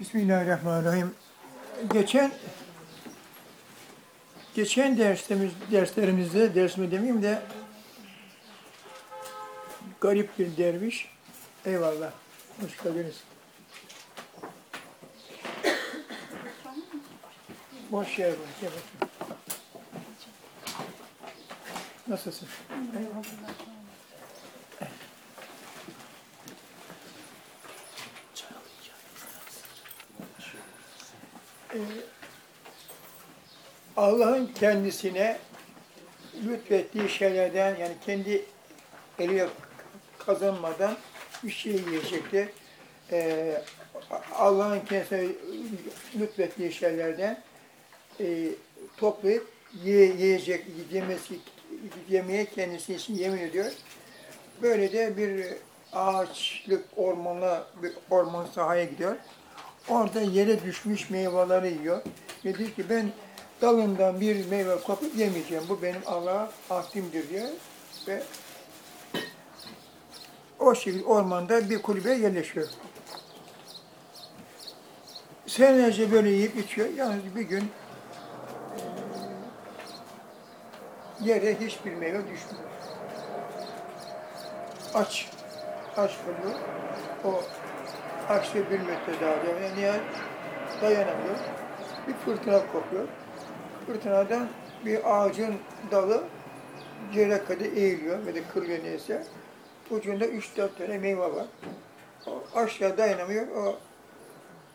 Bismillahirrahmanirrahim. Geçen geçen derslerimiz, derslerimizde, dersimi demeyeyim de garip bir derviş. Eyvallah. Hoş geldiniz. Boş yer var. Nasılsın? Ee, Allah'ın kendisine lütfettiği şeylerden yani kendi eliyle kazanmadan bir şey yiyecekti. Ee, Allah'ın kendisine lütfettiği şeylerden e, toplayıp ye, yiyecek, yemesi, yemeye kendisi için yemin ediyor. Böyle de bir ağaçlık ormana, bir orman sahaya gidiyor. Orada yere düşmüş meyveleri yiyor. Diyor ki ben dalından bir meyve kopup yemeyeceğim. Bu benim Allah'a ahdimdir diyor. Ve o şekilde ormanda bir kulübe yerleşiyor. Senelerce böyle yiyip içiyor. Yalnız bir gün e, yere hiçbir meyve düşmüyor. Aç. Aç kalıyor. O açlığı bir metre daha devam Nihayet dayanamıyor. Bir fırtına kopuyor. Fırtınadan bir ağacın dalı yere kadar eğiliyor ve de kırılıyor neyse. Ucunda 3-4 tane meyve var. O aşağı dayanamıyor. O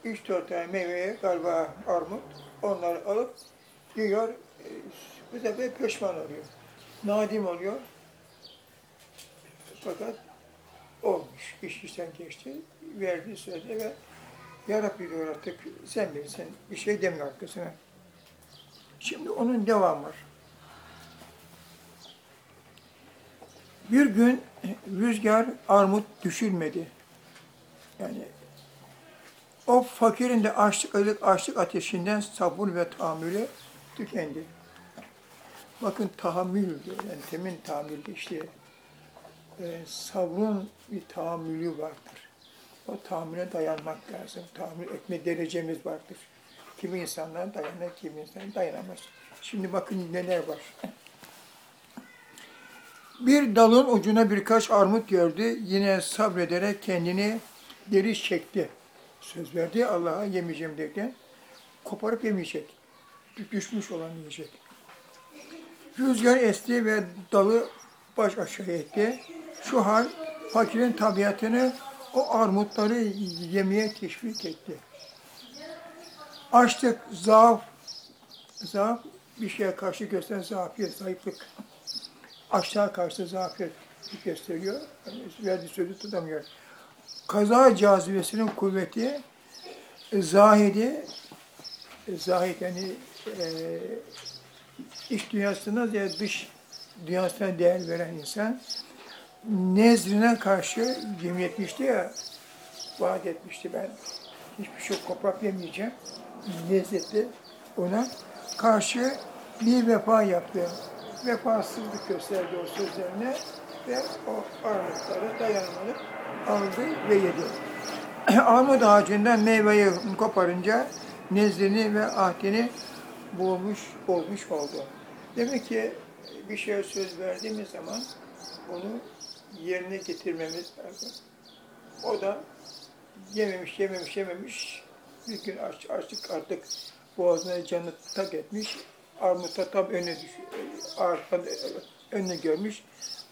3-4 tane meyveye galiba armut onları alıp yiyor. Bu sefer pişman oluyor. Nadim oluyor. Fakat olmuş. İş işten geçti. Verdiği sözde ve Ya Rabbi diyor artık sen bilirsin. Bir şey demiyor arkasına. Şimdi onun devamı var. Bir gün rüzgar armut düşürmedi. Yani o fakirin de açlık, açlık ateşinden sabır ve tahammülü tükendi. Bakın tahammül diyor. Yani temin tahammül işte e, sabrın bir tahammülü vardır. O tahammüle dayanmak lazım. Tahammül etme derecemiz vardır. Kimi insanlar dayanır, kimi insanlar dayanamaz. Şimdi bakın neler var. Bir dalın ucuna birkaç armut gördü. Yine sabrederek kendini deri çekti. Söz verdi Allah'a yemeyeceğim derken koparıp yemeyecek. Düşmüş olan yiyecek. Rüzgar esti ve dalı baş aşağı etti. Şu hal fakirin tabiatını o armutları yemeye teşvik etti. Açlık, zaaf, zaaf bir şeye karşı gösteren zafiyet, zayıflık. Açlığa karşı zafiyet gösteriyor. Yani verdiği sözü tutamıyor. Kaza cazibesinin kuvveti, zahidi, zahid yani e, iç dünyasına ya dış dünyasına değer veren insan nezrine karşı yemin etmişti ya, vaat etmişti ben hiçbir şey koparıp yemeyeceğim. Lezzetli ona karşı bir vefa yaptı. Vefasızlık gösterdi o sözlerine ve o armutları dayanamadı, aldı ve yedi. Armut ağacından meyveyi koparınca nezrini ve ahdini bulmuş olmuş oldu. Demek ki bir şeye söz verdiğimiz zaman onu yerine getirmemiz lazım. O da yememiş, yememiş, yememiş. Bir gün aç, açlık artık boğazına canı tak etmiş. Armutta tam önüne düş, arkadan önüne görmüş.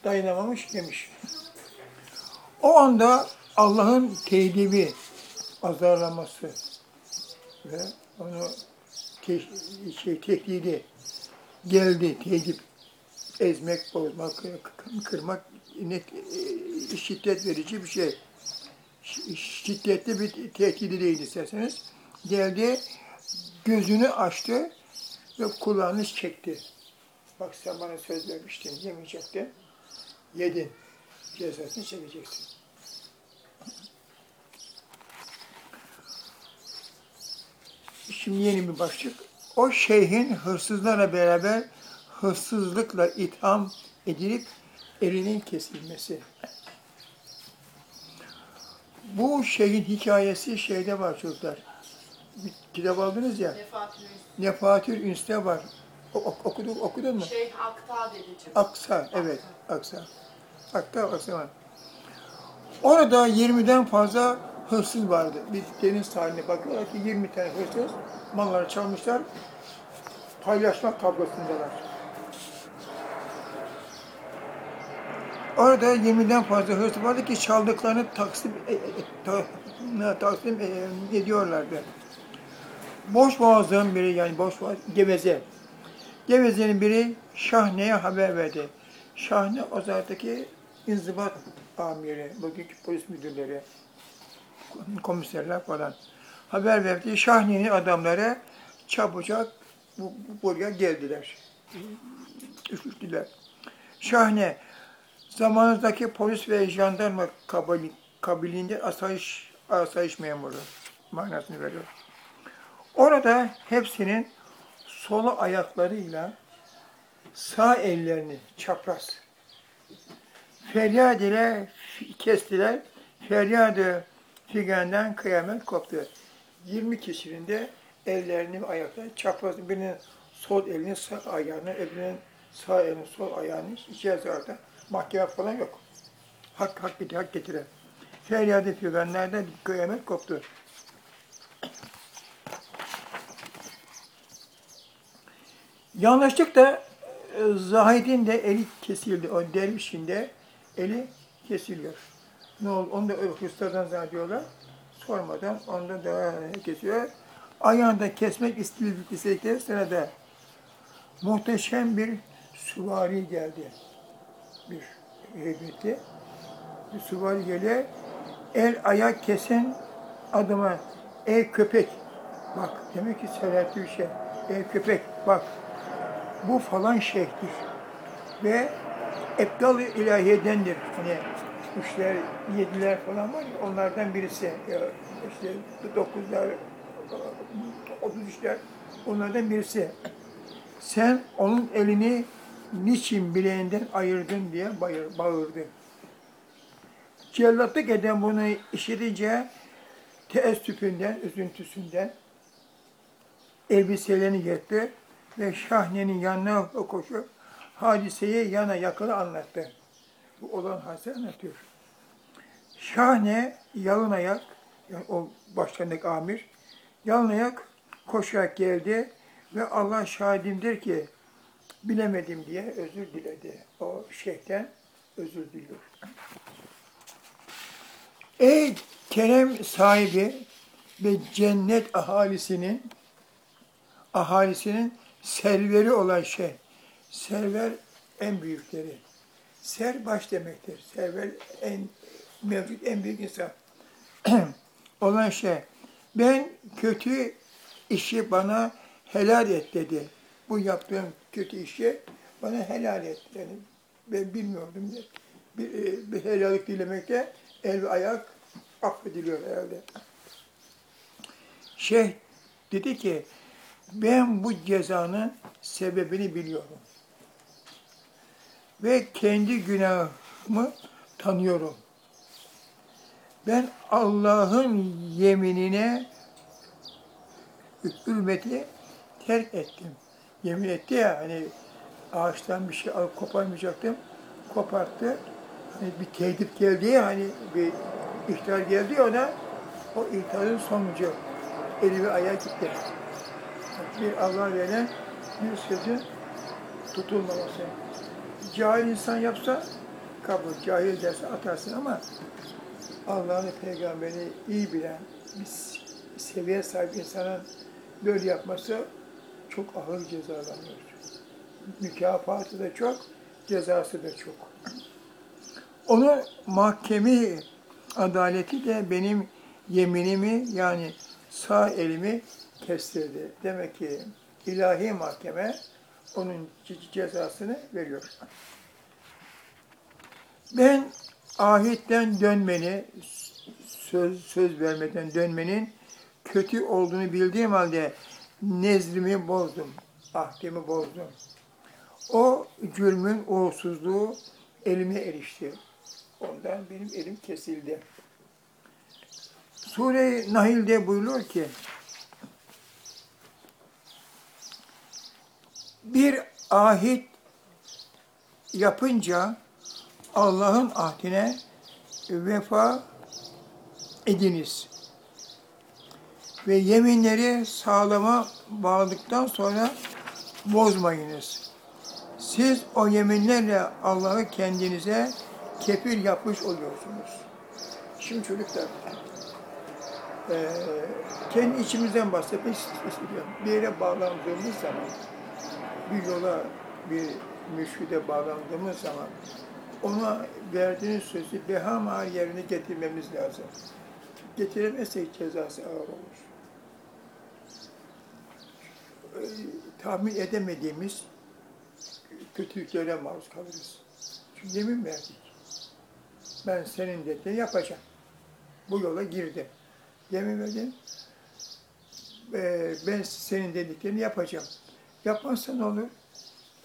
Dayanamamış, yemiş. O anda Allah'ın teydibi, azarlaması ve onu te şey, tehdidi geldi, tehdit ezmek, bozmak, kırmak net, e, şiddet verici bir şey. Şiddetli bir tehdidi değil isterseniz. Geldi, gözünü açtı ve kulağını çekti. Bak sen bana söz vermiştin, yemeyecektin. Yedin. Cezasını çekeceksin. Şimdi yeni bir başlık. O şeyhin hırsızlarla beraber hırsızlıkla itham edilip elinin kesilmesi. Bu şeyin hikayesi şeyde var çocuklar. Bir kitap aldınız ya. Nefatül Üns'te var. Ok- okudun, okudun mu? Şeyh Akta dedeciğim. Aksa, evet. Aksa. Aksa, Aksa var. Orada 20'den fazla hırsız vardı. Bir deniz sahiline bakıyorlar ki 20 tane hırsız malları çalmışlar. Paylaşmak kavgasındalar. Orada 20'den fazla hırsız vardı ki çaldıklarını taksim, e, e, ta- taksim e, ediyorlardı. Boş boğazın biri yani boş boğaz, geveze. Geveze'nin biri Şahne'ye haber verdi. Şahne o zamanki inzibat amiri, bugünkü polis müdürleri, komiserler falan. Haber verdi. Şahne'nin adamları çabucak bu, bu- buraya geldiler. Üşüştüler. Şahne, zamanınızdaki polis ve jandarma kabili, kabiliğinde asayiş, asayiş memuru manasını veriyor. Orada hepsinin sol ayaklarıyla sağ ellerini çapraz feryat ile kestiler. Feryadı figenden kıyamet koptu. 20 kişinin de ellerini ayaklarını çapraz birinin sol elini sağ ayağını, öbürünün sağ elini sol ayağını içeceğiz orada. Mahkeme falan yok. Hak hak getire, hak getire. Feryadı figanlardan kıyamet koptu. Yanlışlıkla e, Zahid'in de eli kesildi. O dervişin de eli kesiliyor. Ne oldu? Onu da hırslardan zannediyorlar. Sormadan onu da kesiyor. Ayağında kesmek istedik- istedikleri sırada muhteşem bir süvari geldi. Bir heybeti. Süvari geliyor. El ayak kesen adama ey köpek bak demek ki Selahattin şey ey köpek bak bu falan şeyhtir. Ve Ebdal-ı ilahiyedendir. Hani üçler, yediler falan var ya, onlardan birisi. İşte dokuzlar, otuz üçler, onlardan birisi. Sen onun elini niçin bileğinden ayırdın diye bayır, bağırdı. Cellatlık eden bunu işitince teessüfünden, üzüntüsünden elbiselerini yırttı ve Şahne'nin yanına koşup hadiseyi yana yakını anlattı. Bu olan hadise anlatıyor. Şahne yalın ayak, yani o başkanlık amir, yalın ayak koşarak geldi ve Allah şahidimdir ki bilemedim diye özür diledi. O şeyhten özür diliyor. Ey kerem sahibi ve cennet ahalisinin ahalisinin serveri olan şey. Server en büyükleri. Ser baş demektir. Server en mevcut en büyük insan. olan şey. Ben kötü işi bana helal et dedi. Bu yaptığım kötü işi bana helal et. Yani ben bilmiyordum. Bir, bir helallik dilemekte el ve ayak affediliyor herhalde. Şeyh dedi ki ben bu cezanın sebebini biliyorum. Ve kendi günahımı tanıyorum. Ben Allah'ın yeminine hürmeti terk ettim. Yemin etti ya hani ağaçtan bir şey koparmayacaktım. Koparttı. Hani bir tehdit geldi ya hani bir ihtar geldi ya ona o ihtarın sonucu eli ve ayağı gitti bir Allah veren bir sözün tutulmaması. Cahil insan yapsa kabul, cahil derse atarsın ama Allah'ın peygamberi iyi bilen bir seviye sahip insanın böyle yapması çok ağır cezalanıyor. Mükafatı da çok, cezası da çok. Onu mahkemi adaleti de benim yeminimi yani sağ elimi kestirdi. Demek ki ilahi mahkeme onun ce- cezasını veriyor. Ben ahitten dönmeni, söz, söz vermeden dönmenin kötü olduğunu bildiğim halde nezdimi bozdum, ahdimi bozdum. O cürmün uğursuzluğu elime erişti. Ondan benim elim kesildi. Sure-i Nahil'de buyuruyor ki bir ahit yapınca Allah'ın ahdine vefa ediniz. Ve yeminleri sağlama bağladıktan sonra bozmayınız. Siz o yeminlerle Allah'ı kendinize kefil yapmış oluyorsunuz. Şimdi çocuklar, eee kendi içimizden bahsetmek istiyorum. Bir yere bağlandığımız zaman, bir yola, bir müşküde bağlandığımız zaman ona verdiğiniz sözü behamar yerine getirmemiz lazım. Getiremezsek cezası ağır olur. Ee, tahmin edemediğimiz kötülüklere maruz kalırız. Çünkü yemin verdik. Ben senin dediğini yapacağım. Bu yola girdim. Yemin verdim. Ee, ben senin dediklerini yapacağım. Yapmazsan ne olur?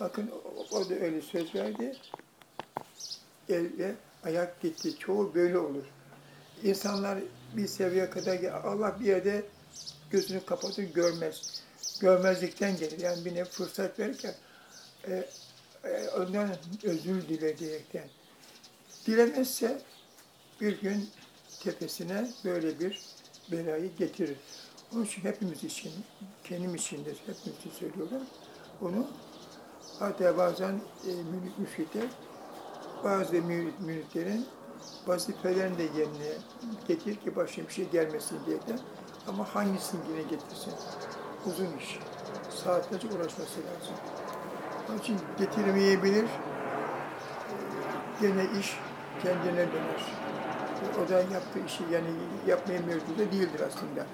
Bakın o, o da öyle söz verdi. El ve ayak gitti. Çoğu böyle olur. İnsanlar bir seviyeye kadar Allah bir yerde gözünü kapatır görmez. Görmezlikten gelir. Yani bir nevi fırsat verirken e, e, ondan özür dile diyerekten. Dilemezse bir gün tepesine böyle bir belayı getirir. Onun için hepimiz için, kendim için de hepimiz için söylüyorum. Bunu hatta bazen e, mürit müşrikler bazı mürit, müritlerin vazifelerini de yerine getir ki başına bir şey gelmesin diye de ama hangisini yine getirsin? Uzun iş. Saatlerce uğraşması lazım. Onun için getirmeyebilir. Gene iş kendine döner. O da yaptığı işi yani yapmaya mevcut da değildir aslında.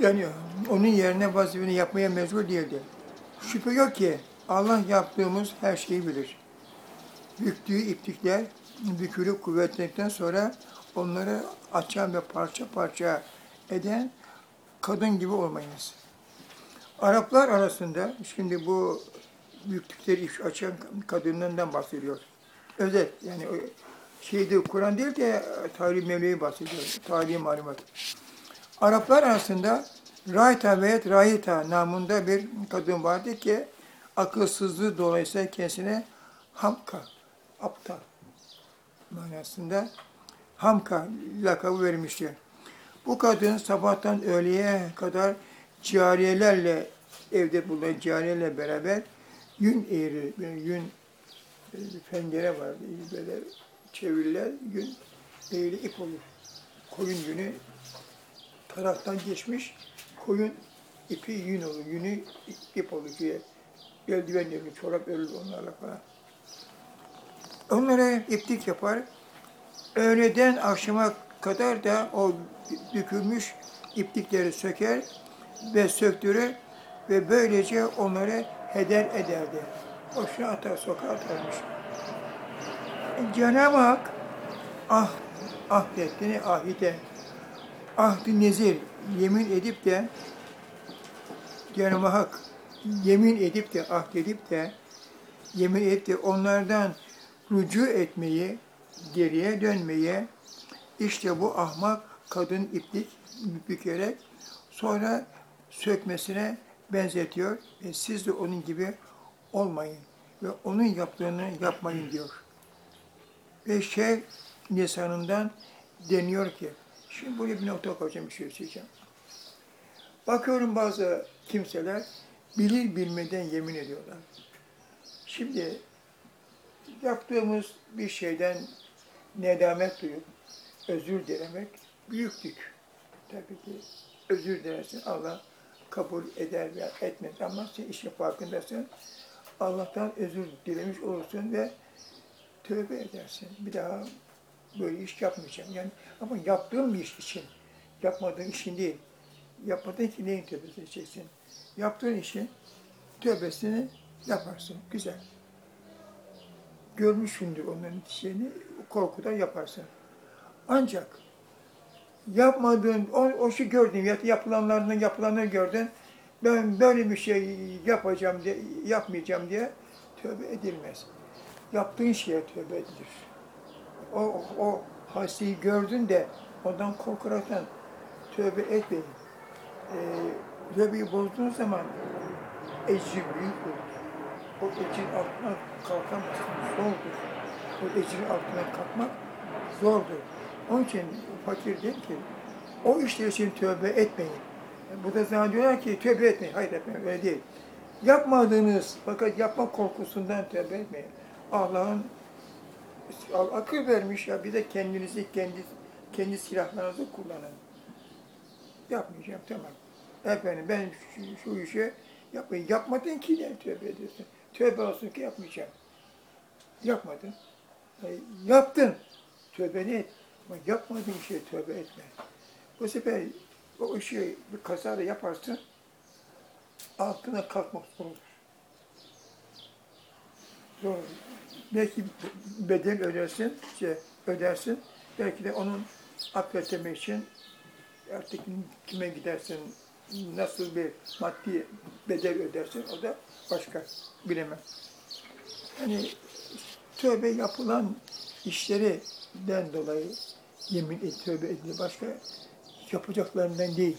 Yani onun yerine vazifeni yapmaya mecbur değildir. Şüphe yok ki Allah yaptığımız her şeyi bilir. Büktüğü iplikler bükülüp kuvvetlendikten sonra onları açan ve parça parça eden kadın gibi olmayınız. Araplar arasında, şimdi bu büyüklükleri iş açan kadınlarından bahsediyor. Özet, yani şeyde Kur'an değil de tarih Mevlevi bahsediyor, tarihi malumat. Araplar arasında Raita ve Raita namında bir kadın vardı ki akılsızlığı dolayısıyla kendisine Hamka, aptal manasında Hamka lakabı vermişti. Bu kadın sabahtan öğleye kadar cariyelerle evde bulunan cariyelerle beraber yün eğri, yün e, fengere vardı. Böyle çeviriler, yün eğri ip olur. Koyun yünü taraftan geçmiş, koyun ipi yün olur, yünü ip olur diye. Eldiven yapıyor, çorap örülür onlarla falan. Onlara iplik yapar. Öğleden akşama kadar da o bükülmüş iplikleri söker ve söktürür ve böylece onları heder ederdi. Boşuna atar, sokağa atarmış. Cenab-ı Hak ah, ahdettiğini ahide, ahd-i nezir yemin edip de Cenab-ı Hak yemin edip de ahdedip de yemin edip de onlardan rücu etmeyi, geriye dönmeyi işte bu ahmak kadın iplik bükerek sonra sökmesine benzetiyor. E siz de onun gibi olmayın ve onun yaptığını yapmayın diyor. Ve şey lisanından deniyor ki, şimdi buraya bir nokta koyacağım, bir şey söyleyeceğim. Bakıyorum bazı kimseler bilir bilmeden yemin ediyorlar. Şimdi yaptığımız bir şeyden nedamet duyup özür dilemek büyüklük. Tabii ki özür dilersin Allah kabul eder veya etmez ama sen işin farkındasın. Allah'tan özür dilemiş olursun ve tövbe edersin. Bir daha böyle iş yapmayacağım. Yani ama yaptığım bir iş için, yapmadığın işin değil. Yapmadığın için neyin tövbesini edeceksin? Yaptığın işin tövbesini yaparsın. Güzel görmüşsündür onların şeyini, korkudan yaparsın. Ancak yapmadığın, o, o şey gördün, ya yapılanlarını, yapılanları gördün, ben böyle bir şey yapacağım diye, yapmayacağım diye tövbe edilmez. Yaptığın şeye tövbe edilir. O, o hasiyi gördün de Ondan korkaraktan tövbe etmeyin. Ee, tövbeyi bozduğunuz zaman ecri büyük olur. O ecrin altına kalkamazsın, zordur. O ecrin altına kalkmak zordur. Onun için fakir der ki, o işler için tövbe etmeyin. Bu da zannediyorlar ki tövbe etmeyin. Hayır efendim öyle değil. Yapmadığınız fakat yapma korkusundan tövbe etmeyin. Allah'ın Al- akıl vermiş ya bir de kendinizi kendi kendi silahlarınızı kullanın. Yapmayacağım tamam. Efendim ben şu, şu işi yapmayın. Yapmadın ki ne tövbe ediyorsun. Tövbe olsun ki yapmayacağım. Yapmadın. E, yaptın. Tövbe ne et. Ama yapmadığın şeye tövbe etme. Bu sefer o işi bir kazada yaparsın, altına kalkmak zor olur. Zor. Belki bedel ödersin, şey, ödersin. Belki de onun affetmek için artık kime gidersin, nasıl bir maddi bedel ödersin o da başka bilemem. Yani tövbe yapılan işlerinden dolayı yemin et, tövbe edilir. Başka yapacaklarından değil.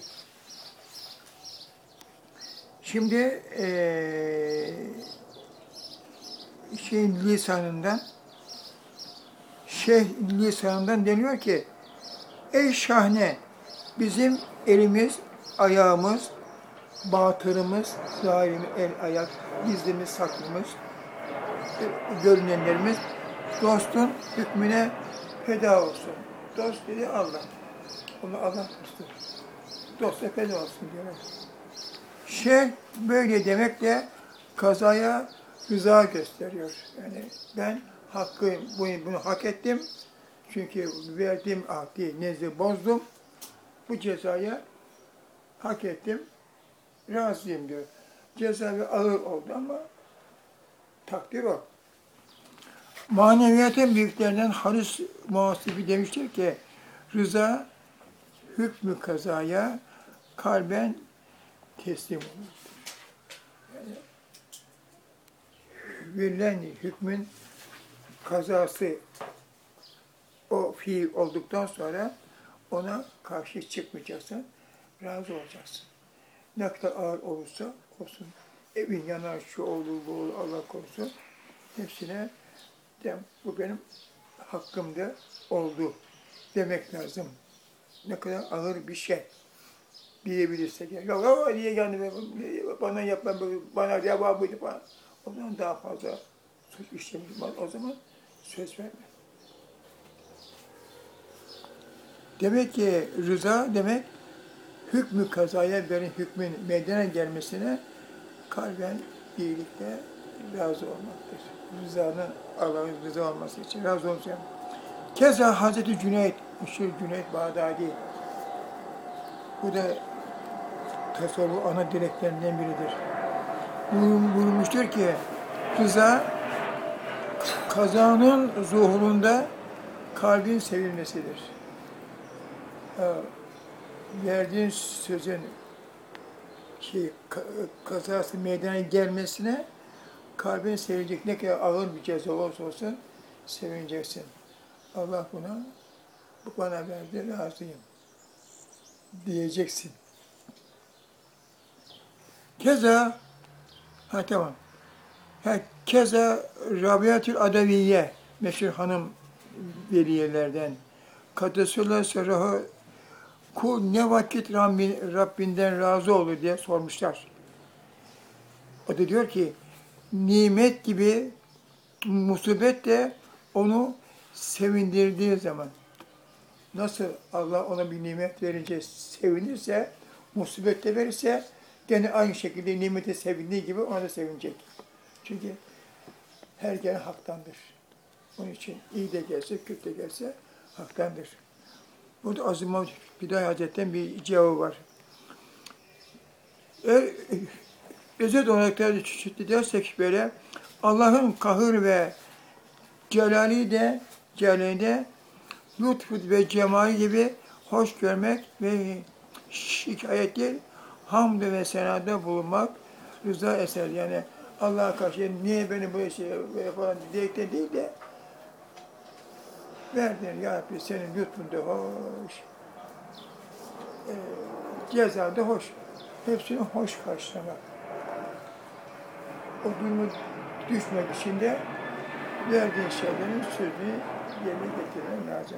Şimdi eee şeyin lisanından şeyh lisanından deniyor ki Ey şahne bizim elimiz, ayağımız, batırımız, zahirimiz, el, ayak, gizlimiz, saklımız, e, görünenlerimiz dostun hükmüne feda olsun. Dost dedi Allah. Onu Allah dostu. Dosta feda olsun diyor. Şey böyle demek de kazaya rıza gösteriyor. Yani ben hakkı, bunu, bunu hak ettim. Çünkü verdiğim ahdi, nezli bozdum. Bu cezaya hak ettim. Razıyım diyor. Ceza ağır oldu ama takdir o. Maneviyatın büyüklerinden Haris Muhasibi demiştir ki, rıza hükmü kazaya kalben teslim olur. Yani verilen hükmün kazası o fiil olduktan sonra ona karşı çıkmayacaksın, razı olacaksın. Ne kadar ağır olursa olsun, evin yanar, şu olur, bu olur, Allah korusun, hepsine de bu benim hakkımda oldu demek lazım. Ne kadar ağır bir şey diyebilirsek. Yok ama niye yani bana yapma, bana cevabıydı falan. O zaman daha fazla suç işlemiş var. O zaman söz verme. Demek ki rıza demek hükmü kazaya benim hükmün meydana gelmesine kalben iyilikle razı olmaktır. Rızanın Allah'ın rıza olması için razı olacağım. Keza Hazreti Cüneyt, Müşir Cüneyt Bağdadi. Bu da tasavvuf ana direklerinden biridir. Buyur- Buyurmuştur ki, rıza kazanın zuhurunda kalbin sevilmesidir. Verdiğin sözün şey, ka- kazası meydana gelmesine kalbin sevinecek. Ne kadar ağır bir ceza olursa olsun sevineceksin. Allah buna, bu bana verdi, razıyım diyeceksin. Keza, ha tamam. Ha, keza Rabiatül Adaviye, meşhur hanım veliyelerden. Kadısıyla Serahı kul ne vakit Rabbin, Rabbinden razı olur diye sormuşlar. O da diyor ki, nimet gibi musibet de onu sevindirdiği zaman. Nasıl Allah ona bir nimet verince sevinirse, musibet de verirse, gene aynı şekilde nimete sevindiği gibi ona da sevinecek. Çünkü her gelen haktandır. Onun için iyi de gelse, kötü de gelse haktandır. Burada Azim Hüdayi Hazretleri'nin bir cevabı var. Eğer özet olarak da çeşitli dersek böyle Allah'ın kahır ve celali de celalinde lütfu ve cemali gibi hoş görmek ve şikayet değil, hamd ve senada bulunmak rıza eser. Yani Allah'a karşı niye beni bu şey böyle falan diyerekten değil de Verdin ya Rabbi senin lütfun da hoş. Ee, ceza da hoş. Hepsini hoş karşılamak. O durumu düşmek için de verdiğin şeylerin sözünü yerine getirmen lazım.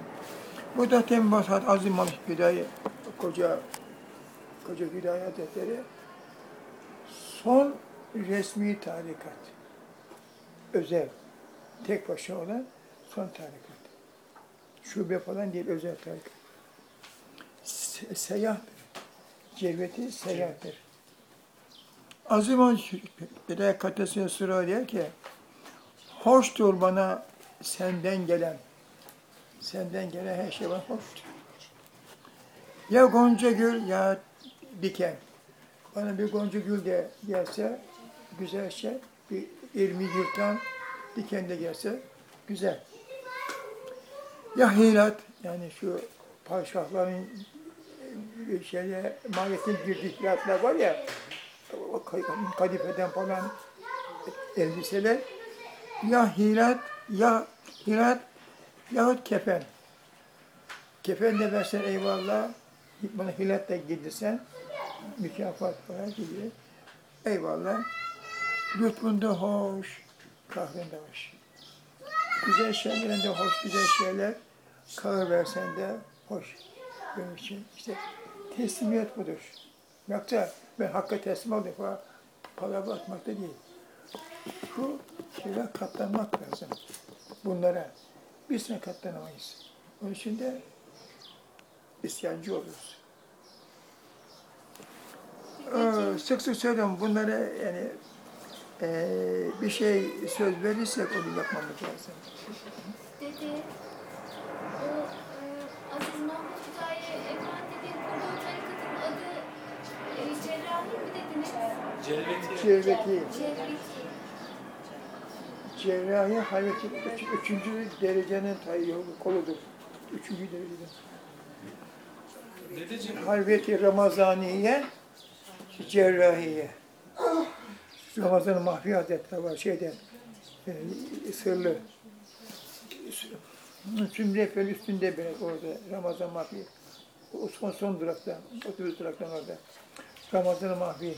Bu da Tembasat Azim Malik Hüdayi, koca, koca Hüdayi Hazretleri son resmi tarikat. Özel, tek başına olan son tarikat. Şube falan değil, özel tarikat. Se seyahtır. Cerveti seyahtır. Azim Hüdayi Katesi'ne sıra diyor ki, hoştur bana senden gelen, senden gelen her şey bana hoştur. Ya gonca gül ya diken. Bana bir gonca gül de gelse güzel şey, bir irmi yırtan diken de gelse güzel. Ya hilat, yani şu padişahların e, şeye, mahiyetin girdiği hilatlar var ya, kadifeden falan elbiseler, ya hilat, ya hilat, yahut kefen. Kefen de versen eyvallah, bana hilat da giydirsen, mükafat falan gibi. Eyvallah. Lütfun da hoş, kahrın da hoş. Güzel şeylerin de hoş, güzel şeyler. Kahır versen de hoş. Benim için işte teslimiyet budur. Yoksa ben hakka teslim falan, palavra atmak da değil. Şu şeyler katlanmak lazım. Bunlara. Biz sana katlanamayız. Onun için de isyancı oluruz. Ee, sık sık söylüyorum bunlara yani eee, bir şey söz verirsek onu yapmamız lazım. Dedi, o e, Aziz Mahmut Hüdayi Cerveti, Cerrahi. üç, üçüncü derecenin tay- koludur. Üçüncü dereceden. Dedeciğim, Halveti Ramazaniye, cerrahiye. Ramazan-ı Mahfi Hazretleri var şeyden, e, sırlı. Zümre Efendi üstünde biraz orada Ramazan Mahfi. O son, son durakta, otobüs duraktan orada. Ramazan-ı Mahfi.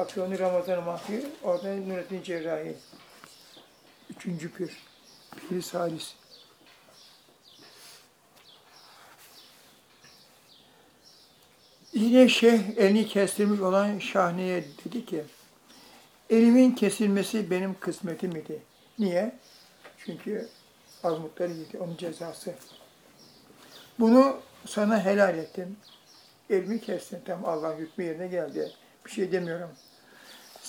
Aksiyonu Ramazan-ı Mahfi, orada Nurettin Cerrahi. Üçüncü pir. Pir Salis. Yine şeyh elini kestirmiş olan Şahni'ye dedi ki, elimin kesilmesi benim kısmetim idi. Niye? Çünkü azmutları yedi, onun cezası. Bunu sana helal ettim. Elimi kestin, tam Allah hükmü yerine geldi. Bir şey demiyorum.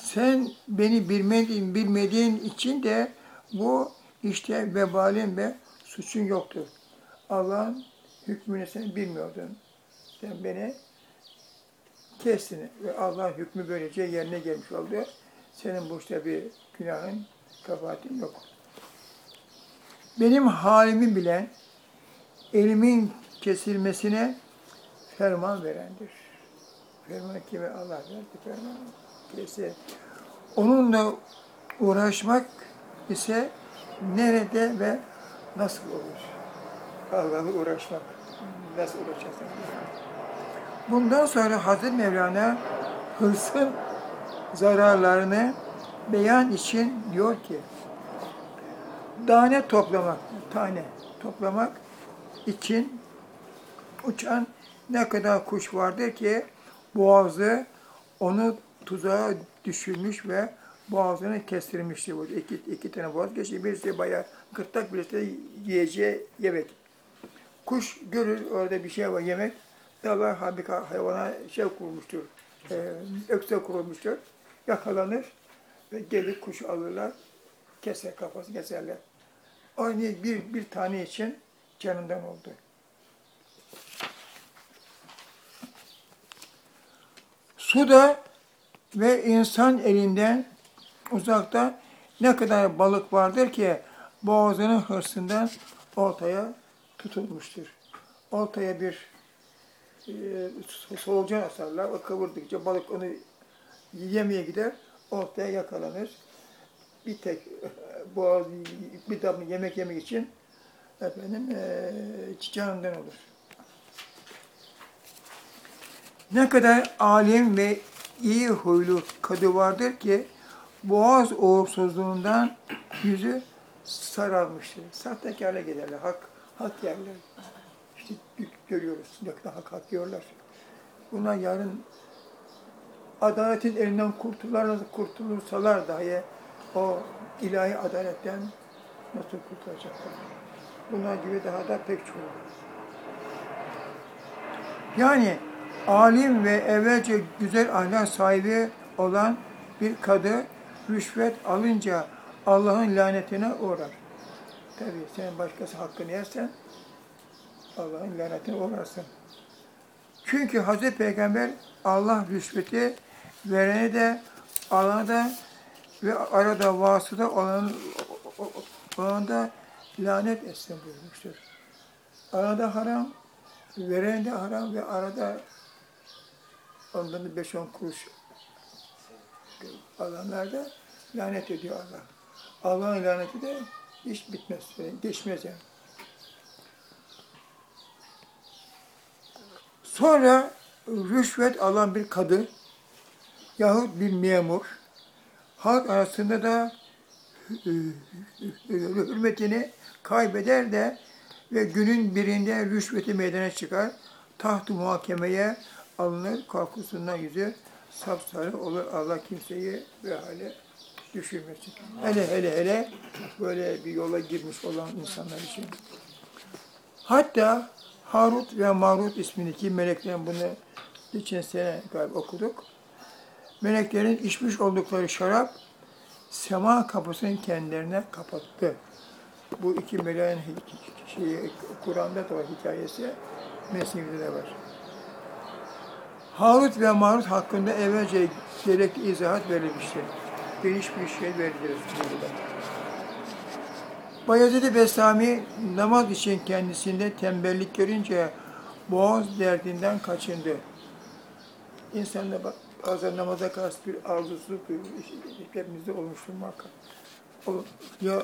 Sen beni bilmediğin, bilmediğin için de bu işte vebalin ve suçun yoktur. Allah'ın hükmünü sen bilmiyordun. Sen beni kestin ve Allah hükmü böylece yerine gelmiş oldu. Senin bu işte bir günahın, kabahatin yok. Benim halimi bilen, elimin kesilmesine ferman verendir. Ferman kime Allah verdi ferman. Kese. Onunla uğraşmak ise nerede ve nasıl olur? Allah'la uğraşmak. Nasıl uğraşacaksın? Bundan sonra Hazreti Mevlana hırsın zararlarını beyan için diyor ki, tane toplamak, tane toplamak için uçan ne kadar kuş vardır ki boğazı onu tuzağa düşürmüş ve boğazını kestirmiştir. Bu iki, iki tane boğaz geçiyor. Birisi bayağı gırtlak, birisi de yiyeceği yemek. Kuş görür orada bir şey var yemek. Dalar habika hayvana şey kurmuştur. E, ökse kurulmuştur. Yakalanır ve gelir kuşu alırlar. Keser kafasını keserler. Aynı bir, bir tane için canından oldu. Suda ve insan elinden uzakta ne kadar balık vardır ki boğazının hırsından oltaya tutulmuştur. Oltaya bir e, solucan asarlar, o kıvırdıkça balık onu yemeye gider, oltaya yakalanır. Bir tek e, boğaz, bir damla yemek yemek için efendim eee canından olur. Ne kadar alim ve iyi huylu kadı vardır ki boğaz uğursuzluğundan yüzü sararmıştır. Sahtekarla giderler, hak, hak yerler. İşte görüyoruz, kadar hak hak yiyorlar. Bunlar yarın adaletin elinden kurtulurlar, kurtulursalar dahi o ilahi adaletten nasıl kurtulacaklar? Bunlar gibi daha da pek çok. Yani alim ve evvelce güzel ahlak sahibi olan bir kadı rüşvet alınca Allah'ın lanetine uğrar. Tabii sen başkası hakkını yersen Allah'ın lanetine uğrarsın. Çünkü Hazreti Peygamber Allah rüşveti verene de alana da ve arada vasıta olan olana da lanet etsin buyurmuştur. Arada haram, veren de haram ve arada ondan da beş on kuruş alanlar da lanet ediyor Allah. Allah'ın laneti de hiç bitmez, geçmez yani. Sonra rüşvet alan bir kadın yahut bir memur halk arasında da hürmetini kaybeder de ve günün birinde rüşveti meydana çıkar, taht-ı muhakemeye alınır, korkusundan yüzü sapsarı olur. Allah kimseyi ve hale düşürmesin. Hele hele hele böyle bir yola girmiş olan insanlar için. Hatta Harut ve Marut ismindeki meleklerin bunu geçen sene galiba okuduk. Meleklerin içmiş oldukları şarap sema kapısını kendilerine kapattı. Bu iki meleğin şeyi, Kur'an'da da var hikayesi, Mesnevi'de de var. Harut ve Marut hakkında evvelce gerekli izahat verilmiştir. Geniş bir şey verilir burada. Bayezid-i Bestami namaz için kendisinde tembellik görünce boğaz derdinden kaçındı. İnsanda bazen namaza karşı bir arzusu hepimizde olmuştur muhakkak. Ya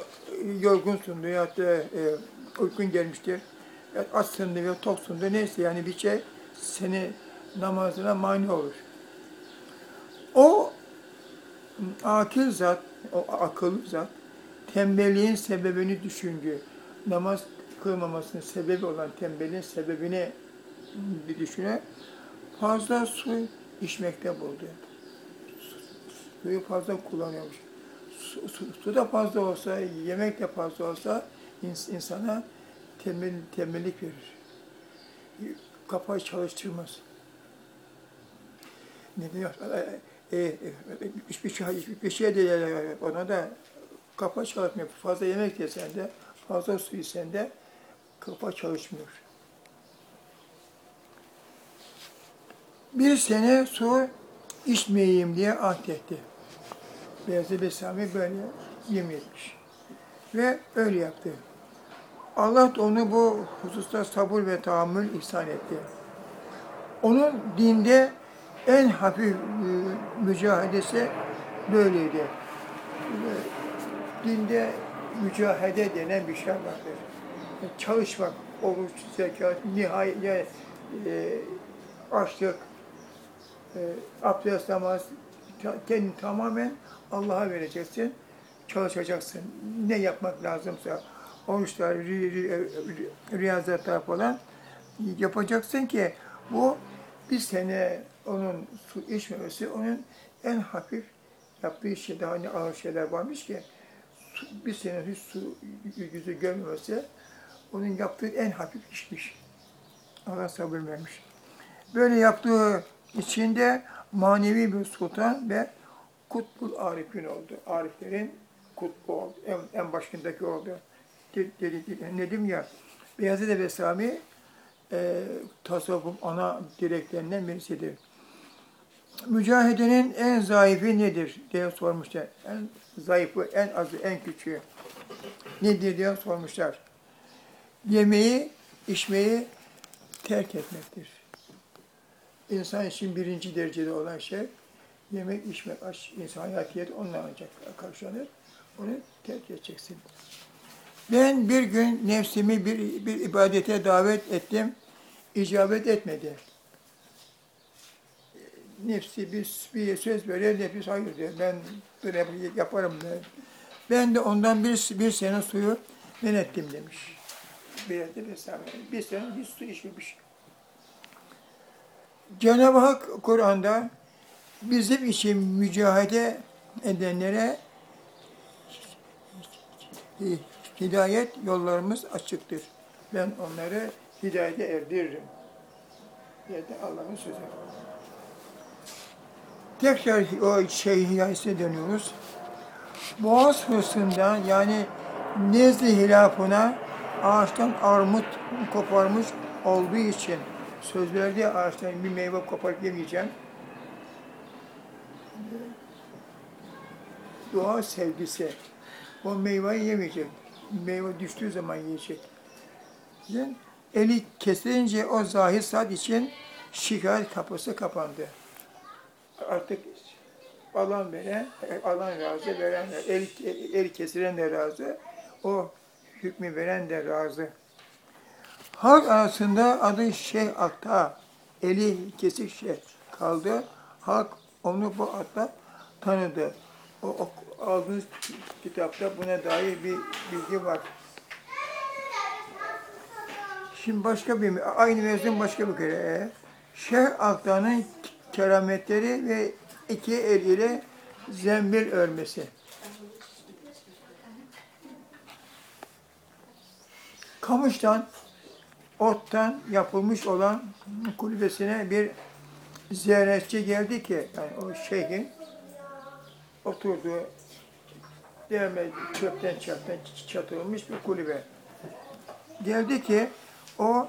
yorgunsun ya da e, uykun gelmiştir, ya açsındır ya toksundur neyse yani bir şey seni namazına mani olur. O akıl zat, o akıllı zat tembelliğin sebebini düşündü. Namaz kılmamasının sebebi olan tembelliğin sebebini bir düşüne fazla su içmekte buldu. Suyu fazla kullanıyormuş. Su, su, su da fazla olsa, yemek de fazla olsa ins- insana tembel, tembellik verir. Kafayı çalıştırmaz. Ne diyor? E, e, hiçbir şey, hiçbir şey de ona da kafa çalışmıyor. Fazla yemek yesen de, fazla su içsen de kafa çalışmıyor. Bir sene su içmeyeyim diye ahdetti. Beyazı Besami böyle yemin etmiş. Ve öyle yaptı. Allah da onu bu hususta sabır ve tahammül ihsan etti. Onun dinde en hafif e, mücadelesi böyleydi. Dinde mücahede denen bir şey vardır. Çalışmak, oruç, zekat, nihayet e, açlık, e, abdest, namaz, ta- kendini tamamen Allah'a vereceksin, çalışacaksın. Ne yapmak lazımsa, oruçlar, ri, ri, ri- riyazatlar falan yapacaksın ki bu bir sene onun su içmemesi, onun en hafif yaptığı şey, daha ne ağır şeyler varmış ki, su- bir sene hiç su yüzü görmemesi, onun yaptığı en hafif işmiş. Allah sabır vermiş. Böyle yaptığı içinde manevi bir sultan ve kutbul arifin oldu. Ariflerin kutbu oldu. En, en başındaki oldu. De- Dedi, dedi, dedim ya, Beyazıt Bestami e, tasavvufun ana direklerinden birisidir. Mücahidenin en zayıfı nedir diye sormuşlar. En zayıfı, en azı, en küçüğü nedir diye sormuşlar. Yemeği, içmeyi terk etmektir. İnsan için birinci derecede olan şey yemek, içmek, aç, insan hayatiyeti onunla ancak karşılanır. Onu terk edeceksin. Ben bir gün nefsimi bir, bir ibadete davet ettim, icabet etmedi. Nefsi bir, bir söz verir, nefis hayır diyor. Ben böyle yaparım der. Ben de ondan bir, bir sene suyu men ettim demiş. Bir, bir, bir sene bir su içmemiş. Cenab-ı Hak Kur'an'da bizim için mücadele edenlere hidayet yollarımız açıktır. Ben onları hidayete erdiririm. diye de Allah'ın sözü. Tekrar o şey hikayesine dönüyoruz. Boğaz hırsından yani nezli hilafına ağaçtan armut koparmış olduğu için söz verdiği ağaçtan bir meyve koparıp yemeyeceğim. Doğa sevgisi. O meyveyi yemeyecek. Meyve düştüğü zaman yiyecek. Eli kesilince o zahir saat için şikayet kapısı kapandı. Artık alan veren, alan razı, veren de, el, el kesilen de razı, o hükmü veren de razı. Halk arasında adı Şeyh Akta, eli kesik şey kaldı. Halk onu bu adla tanıdı. O, o aldığınız kitapta buna dair bir bilgi var. Şimdi başka bir, aynı mevzun başka bir kere. Şeyh Akta'nın kerametleri ve iki eliyle zembil örmesi. Kamıştan, ottan yapılmış olan kulübesine bir ziyaretçi geldi ki, yani o şeyhin oturduğu değerli çöpten çöpten çatılmış bir kulübe. Geldi ki o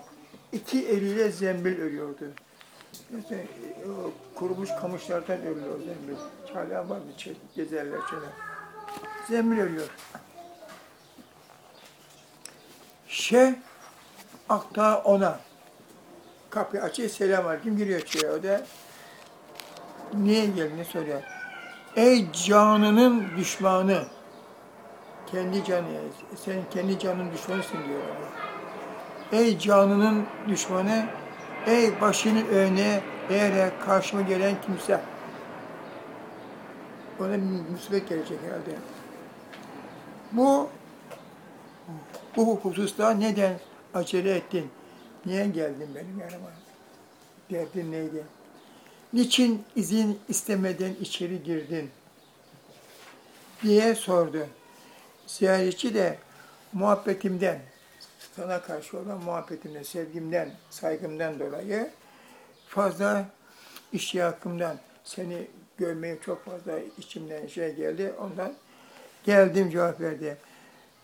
iki eliyle zembil örüyordu. İşte o kurumuş kamışlardan örülüyor zembil. Hala var? Şey, gezerler şöyle. Zembil örüyor. Şeyh Akta ona kapıyı açıyor, selam aleyküm giriyor içeri. O da niye geldiğini soruyor. Ey canının düşmanı, kendi canı, sen kendi canının düşmanısın diyor. Ey canının düşmanı, ey başının önüne eğerek karşıma gelen kimse. Ona musibet gelecek herhalde. Bu bu hususta neden acele ettin? Niye geldin benim yanıma? Derdin neydi? Niçin izin istemeden içeri girdin? diye sordu. Ziyaretçi de muhabbetimden, sana karşı olan muhabbetimden, sevgimden, saygımdan dolayı fazla iştiyakımdan seni görmeye çok fazla içimden şey geldi. Ondan geldim cevap verdi.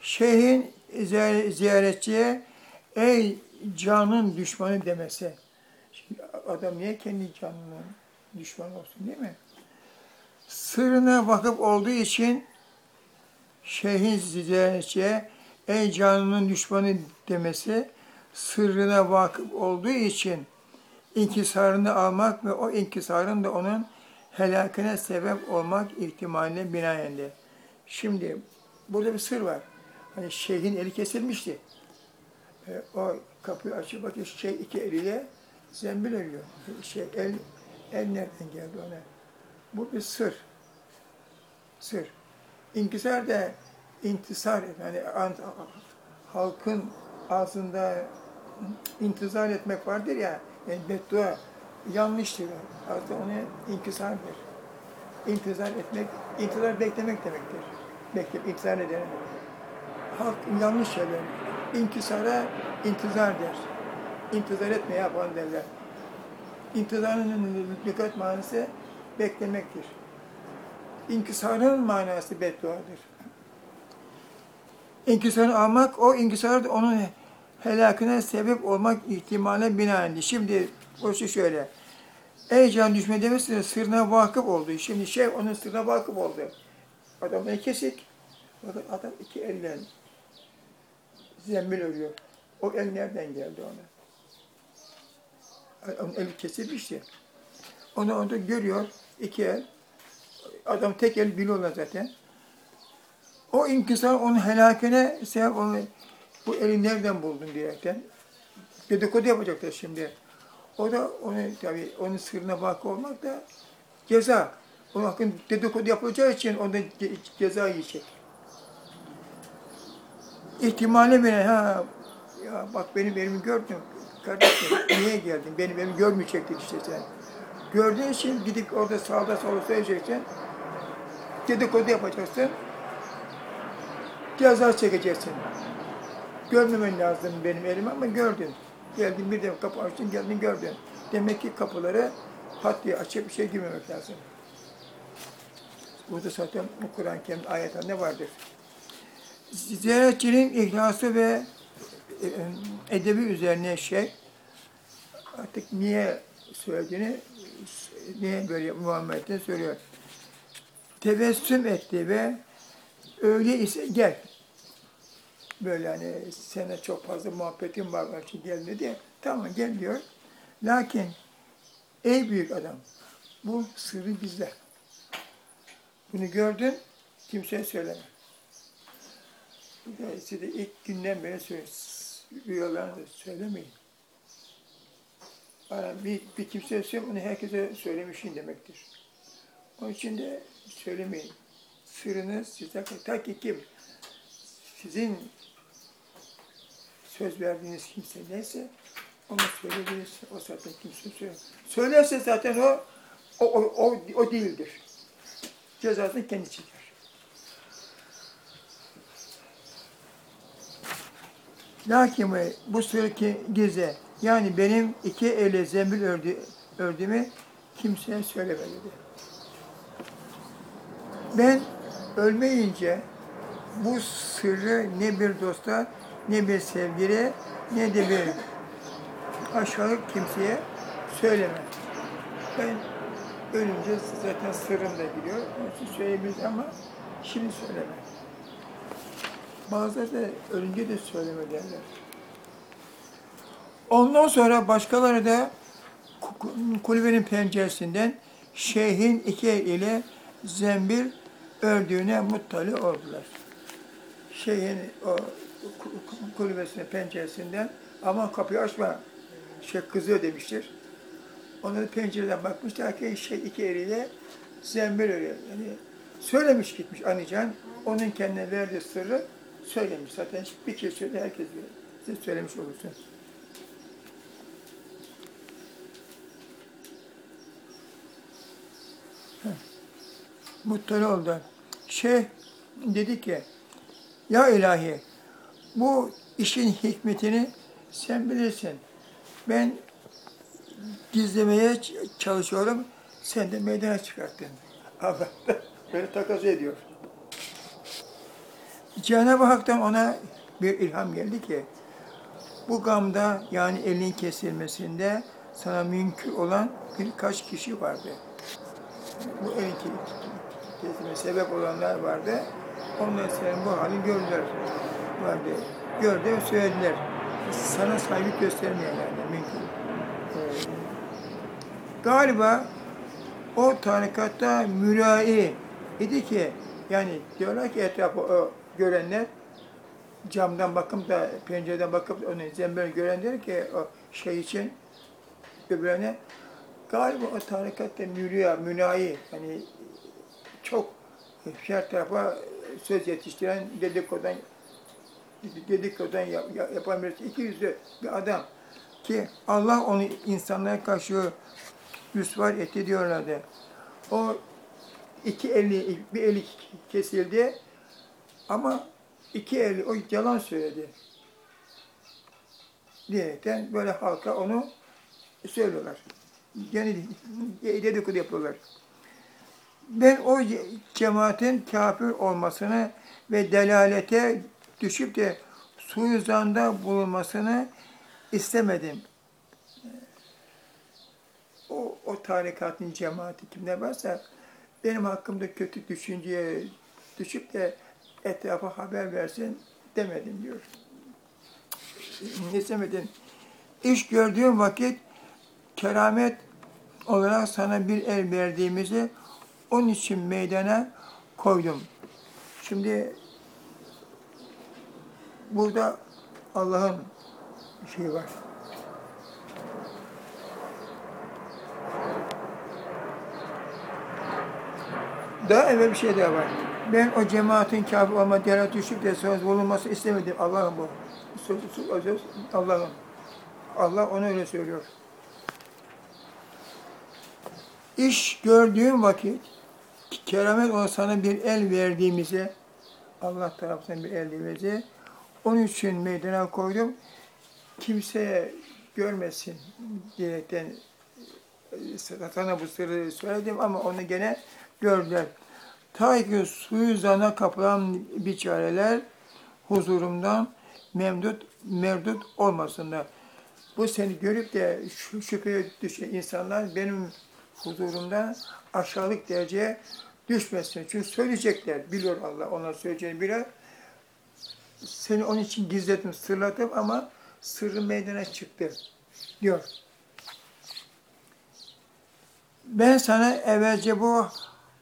Şeyhin ziy- ziyaretçiye ey canın düşmanı demesi. Şimdi adam niye kendi canının düşmanı olsun değil mi? Sırrına vakıf olduğu için şeyhin ziyaretçiye ey canının düşmanı demesi sırrına vakıf olduğu için inkisarını almak ve o inkisarın da onun helakine sebep olmak ihtimaline binaendi. Şimdi burada bir sır var. Hani şeyhin eli kesilmişti. E, o kapıyı açıp bakıyor şey iki eliyle zembil örüyor. Şey, el, el nereden geldi ona? Bu bir sır. Sır. İnkisar da intisar, yani an- halkın ağzında intizar etmek vardır ya, yani beddua yanlıştır. Aslında ona inkisardır. İntizar etmek, intizar beklemek demektir. Bekleyip intizar eden. Halk yanlış şeyler. İnkisara intizar der. İntizar etme yapan derler. İntizarın dikkat manası beklemektir. İnkisarın manası bedduadır. İnkisarı almak, o inkisar onun helakine sebep olmak ihtimaline binaendi. Şimdi şey şöyle. Ey can düşme demesine sırrına vakıf oldu. Şimdi şey onun sırrına vakıf oldu. Adam el kesik. Fakat adam iki elle zembil örüyor. O el nereden geldi ona? Onun eli kesilmişti. Onu orada görüyor. iki el. Adam tek el biliyorlar zaten. O inkisar onun helakine sebep onu bu eli nereden buldun diyerekten dedikodu yapacaklar şimdi. O da onu tabii onun sırrına vakı olmak da ceza. Onun hakkında dedikodu yapılacağı için onda ce- ceza yiyecek. İhtimali bile ha ya bak benim elimi gördün kardeşim niye geldin benim elimi görmeyecektin işte sen. Gördüğün için gidip orada sağda solda söyleyeceksin. Dedikodu yapacaksın. Ceza çekeceksin. Görmemen lazım benim elimi ama gördün. Geldin bir de kapı açtın geldin gördün. Demek ki kapıları pat diye açıp bir şey girmemek lazım. Burada zaten bu Kur'an-ı Kerim ayetlerinde vardır. Ziyaretçinin ihlası ve e, edebi üzerine şey artık niye söylediğini niye böyle muhammedini söylüyor. Tebessüm etti ve öyle ise gel. Böyle hani sana çok fazla muhabbetim var belki gel dedi. Tamam gel diyor. Lakin ey büyük adam bu sırrı bizde. Bunu gördün kimseye söyleme. Size ilk günden beri söyle, rüyalarınızı söylemeyin. Bana bir, bir kimseye söyle, onu herkese söylemişsin demektir. Onun için de söylemeyin. Sırrınız size, ta ki kim? Sizin söz verdiğiniz kimse neyse ona söylediğiniz o zaten kimse söylüyor. Söylerse zaten o o, o, o, o değildir. Cezasını kendi çeker. Lakin bu sırrı gizle. Yani benim iki elle zembil ördü, ördüğümü kimseye söyleme dedi. Ben ölmeyince bu sırrı ne bir dosta, ne bir sevgili, ne de bir aşağılık kimseye söyleme. Ben ölünce zaten sırrım da biliyor. İçin söyleyebiliriz ama şimdi söyleme. Bazıları da ölünce de söyleme derler. Ondan sonra başkaları da ku- kulübenin penceresinden şeyhin iki el ile zembil ördüğüne muttali oldular. Şeyhin o ku- ku- kulübesinin penceresinden aman kapıyı açma şey kızıyor demiştir. Ona da pencereden bakmışlar ki şey iki eliyle zembil örüyor. Yani söylemiş gitmiş Anican. Onun kendine verdiği sırrı söylemiş. Zaten bir kez söyle herkes bilir. Size söylemiş olursun. Heh. Muttali oldu. Şey dedi ki, ya ilahi bu işin hikmetini sen bilirsin. Ben gizlemeye çalışıyorum, sen de meydana çıkarttın. Allah da böyle takas ediyor. Cenab-ı Hak'tan ona bir ilham geldi ki, bu gamda yani elin kesilmesinde sana mümkün olan birkaç kişi vardı. Bu elin ke- kesilmesine sebep olanlar vardı. Onlar senin bu halini gördüler. Vardı. Gördü ve söylediler. Sana saygı göstermeyenler de mümkün. Ee, galiba o tarikatta mürai idi ki yani diyorlar ki etrafı o görenler camdan bakıp da pencereden bakıp onu zember görenler ki o şey için öbürüne galiba o tarikatta müria, münayi yani çok her tarafa söz yetiştiren dedikodan dedikodan yap, yap- yapan birisi iki yüzlü bir adam ki Allah onu insanlara karşı rüsvar etti diyorlardı. O iki eli, bir eli kesildi ama iki eli o yalan söyledi. Diyerekten böyle halka onu söylüyorlar. Yani dedikodu yapıyorlar. Ben o ce- cemaatin kafir olmasını ve delalete düşüp de suizanda bulunmasını istemedim. O, o tarikatın cemaati kimde varsa benim hakkımda kötü düşünceye düşüp de etrafa haber versin demedim diyor. İstemedin. İş gördüğüm vakit keramet olarak sana bir el verdiğimizi onun için meydana koydum. Şimdi burada Allah'ın şeyi var. Daha evvel bir şey daha var. Ben o cemaatin kafir olma derine düşüp de söz bulunması istemedim. Allah'ım bu. Söz, söz, söz Allah'ım. Allah onu öyle söylüyor. İş gördüğüm vakit keramet olan sana bir el verdiğimize Allah tarafından bir el verdiğimize onun için meydana koydum. Kimseye görmesin diyerekten e, sana bu sırrı söyledim ama onu gene gördüler. Ta ki suizana kapılan biçareler huzurumdan memdut merdut olmasınlar. Bu seni görüp de şüpheye düşen insanlar benim huzurumda aşağılık dereceye düşmesin. Çünkü söyleyecekler, biliyor Allah onlar söyleyeceğini bilir. Seni onun için gizledim, sırladım ama sırrı meydana çıktı diyor. Ben sana evvelce bu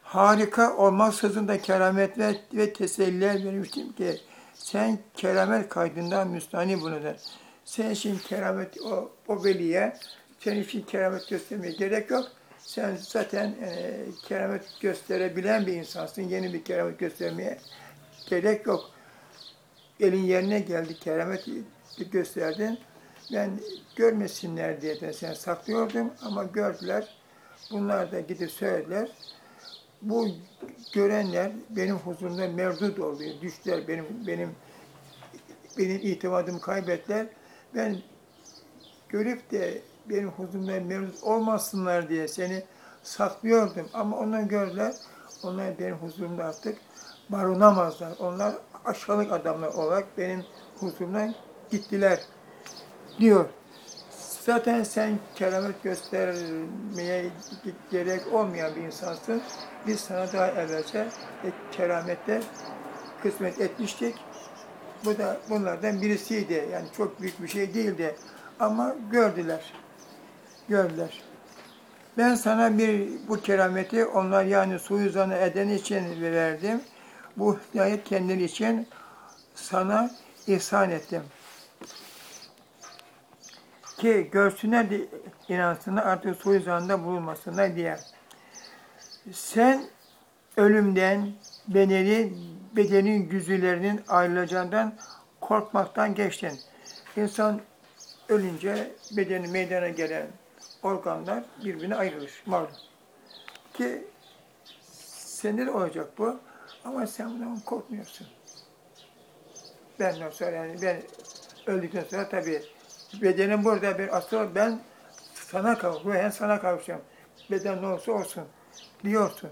harika olmaksızın da keramet ve, teselliler vermiştim ki sen keramet kaydından müstahni bunudur. Sen için keramet o, o veliye, senin için keramet göstermeye gerek yok. Sen zaten e, keramet gösterebilen bir insansın. Yeni bir keramet göstermeye gerek yok. Elin yerine geldi, keramet gösterdin. Ben görmesinler diye de sen saklıyordum ama gördüler. Bunlar da gidip söylediler. Bu görenler benim huzurumda merdut oluyor. Düştüler benim benim benim itimadımı kaybettiler. Ben görüp de benim huzurumda mevcut olmasınlar diye seni saklıyordum. Ama onlar gördüler, onlar benim huzurumda artık barınamazlar. Onlar aşağılık adamlar olarak benim huzurumdan gittiler diyor. Zaten sen keramet göstermeye gerek olmayan bir insansın. Biz sana daha evvelce e, keramette kısmet etmiştik. Bu da bunlardan birisiydi. Yani çok büyük bir şey değildi. Ama gördüler. Gördüler. Ben sana bir bu kerameti onlar yani suizanı eden için verdim. Bu hidayet kendileri için sana ihsan ettim. Ki görsünler de inansınlar artık suizanda bulunmasınlar diye. Sen ölümden, bedeni, bedenin güzülerinin ayrılacağından korkmaktan geçtin. İnsan ölünce bedeni meydana gelen organlar birbirine ayrılır. Malum. Ki sende de olacak bu. Ama sen bundan korkmuyorsun. Benden sonra yani ben öldükten sonra tabii bedenim burada bir asıl ben sana kavuşuyorum. Ben sana kavuşacağım. Beden ne olsa olsun diyorsun.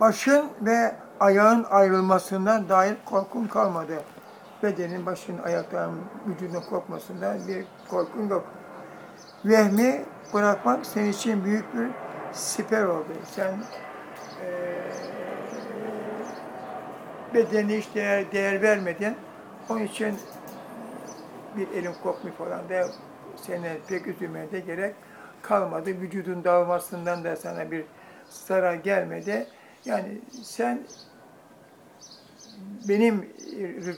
Başın ve ayağın ayrılmasından dair korkun kalmadı. Bedenin, başın, ayakların, vücudun kopmasından bir korkun yok. Vehmi bırakmak senin için büyük bir siper oldu. Sen eee bedenine hiç değer, değer vermedin. Onun için bir elin kopmuş falan da seni pek üzülmeye de gerek kalmadı. Vücudun dağılmasından da sana bir zarar gelmedi. Yani sen benim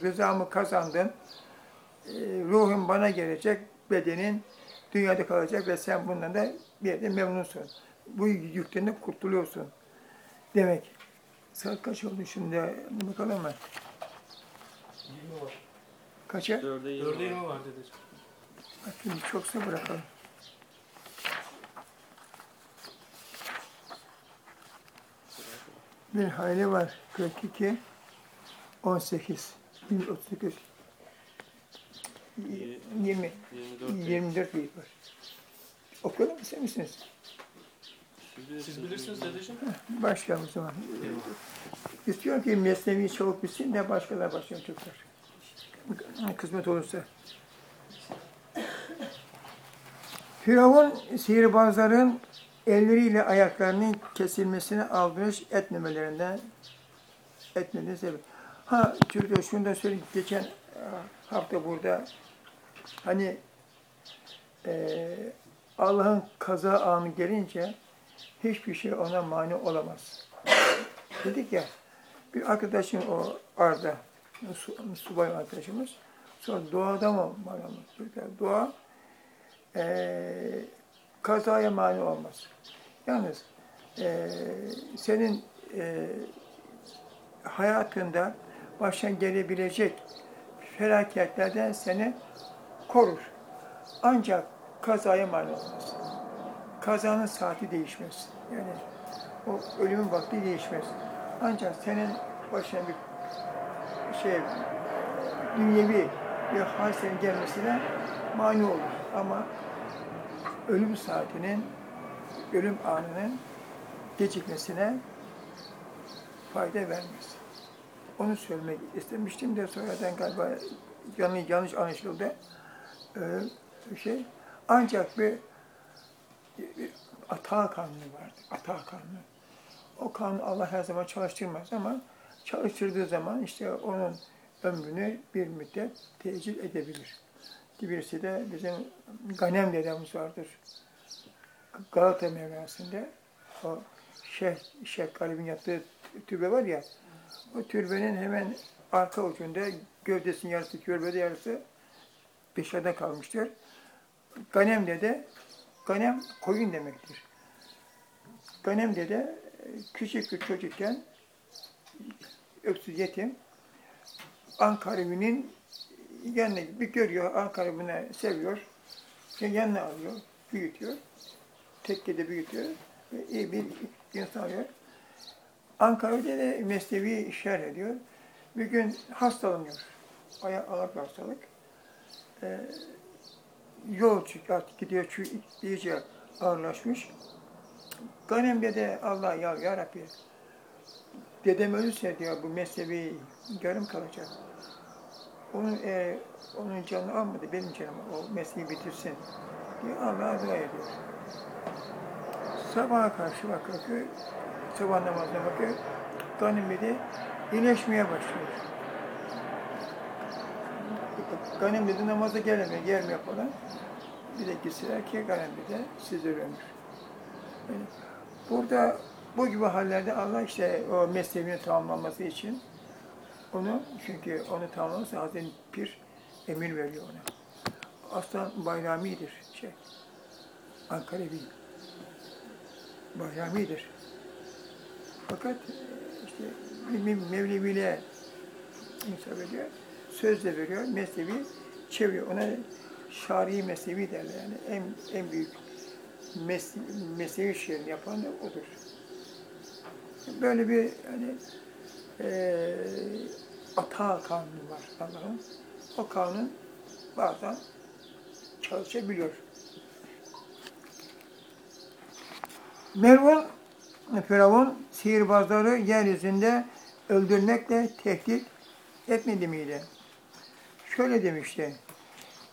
rızamı kazandın. Ee, Ruhum bana gelecek, bedenin dünyada kalacak ve sen bundan da bir yerde memnunsun. Bu yükten de kurtuluyorsun demek. Saat kaç oldu şimdi? Bakalım mı? 20 var. Kaça? Dörde yirmi 4'e var. 20 var dedeciğim. Bak Şimdi çoksa bırakalım. Bir hayli var. 42, 18, 38, 20, 24 24 büyük var. Okuyalım mı sen misiniz? Siz bilirsiniz dedeciğim. Başlayalım o zaman. İstiyorum ki mesnevi çabuk bitsin de başkalar başlayalım çocuklar. Kısmet olursa. Firavun sihirbazların elleriyle ayaklarının kesilmesini aldırış etmemelerinden etmediğini sebep. Ha çocuklar şunu da söyleyeyim. Geçen e, hafta burada hani e, Allah'ın kaza anı gelince hiçbir şey ona mani olamaz. dedik ya, bir arkadaşım o Arda, su, subay arkadaşımız, sonra doğada mı maramız? Çocuklar, Doğa eee kazaya mani olmaz. Yalnız eee, senin eee, hayatında başına gelebilecek felaketlerden seni korur. Ancak kazaya mani olmaz. Kazanın saati değişmez. Yani o ölümün vakti değişmez. Ancak senin başına bir şey dünyevi bir hadisenin gelmesine mani olur. Ama ölüm saatinin, ölüm anının gecikmesine fayda vermez. Onu söylemek istemiştim de sonradan galiba yanlış, yanlış anlaşıldı. Ee, şey. Ancak bir, bir atağı kanunu vardı. Atağı kanunu. O kanunu Allah her zaman çalıştırmaz ama çalıştırdığı zaman işte onun ömrünü bir müddet tecil edebilir. Birisi de bizim Ganem dedemiz vardır. Galata Mevlası'nda o Şeyh, Şeyh Galip'in yaptığı türbe var ya, o türbenin hemen arka ucunda gövdesinin yarısı türbede yarısı dışarıda kalmıştır. Ganem dede, Ganem koyun demektir. Ganem dede küçük bir çocukken öksüz yetim Ankara'nın yanına bir görüyor, Ankara'nı seviyor. Yanına alıyor, büyütüyor. Tekkede büyütüyor. İyi bir insan oluyor. Ankara'da da meslevi şerh ediyor. Bir gün hastalanıyor. Aya bir hastalık. Ee, yol çıkıyor, artık gidiyor çünkü iyice ağırlaşmış. Ganem'de de Allah ya, Rabbi dedem ölürse diyor bu meslevi yarım kalacak. Onun, e, onun canını almadı, benim canımı o mesleği bitirsin diye Allah'a dua ediyor. Sabaha karşı bakıyor, sabah namazına bakıyor, Ganimede iyileşmeye başlıyor. Ganimede namaza gelemiyor, gelmiyor falan. Bir de gitseler ki Ganimede siz ölmüş. Yani burada bu gibi hallerde Allah işte o mesleğini tamamlaması için onu çünkü onu tamamlaması Hazreti Pir emir veriyor ona. Aslan bayramidir şey. Ankarevi. Bayramidir. Fakat işte bir Mevlevi'yle insan veriyor, söz de veriyor, meslevi çeviriyor. Ona şari meslevi derler yani en, en büyük mes, meslevi şiirini yapan da odur. Böyle bir hani eee ata kanunu var Allah'ın. O kanun bazen çalışabiliyor. Mervan, Firavun sihirbazları yeryüzünde öldürmekle tehdit etmedi miydi? Şöyle demişti.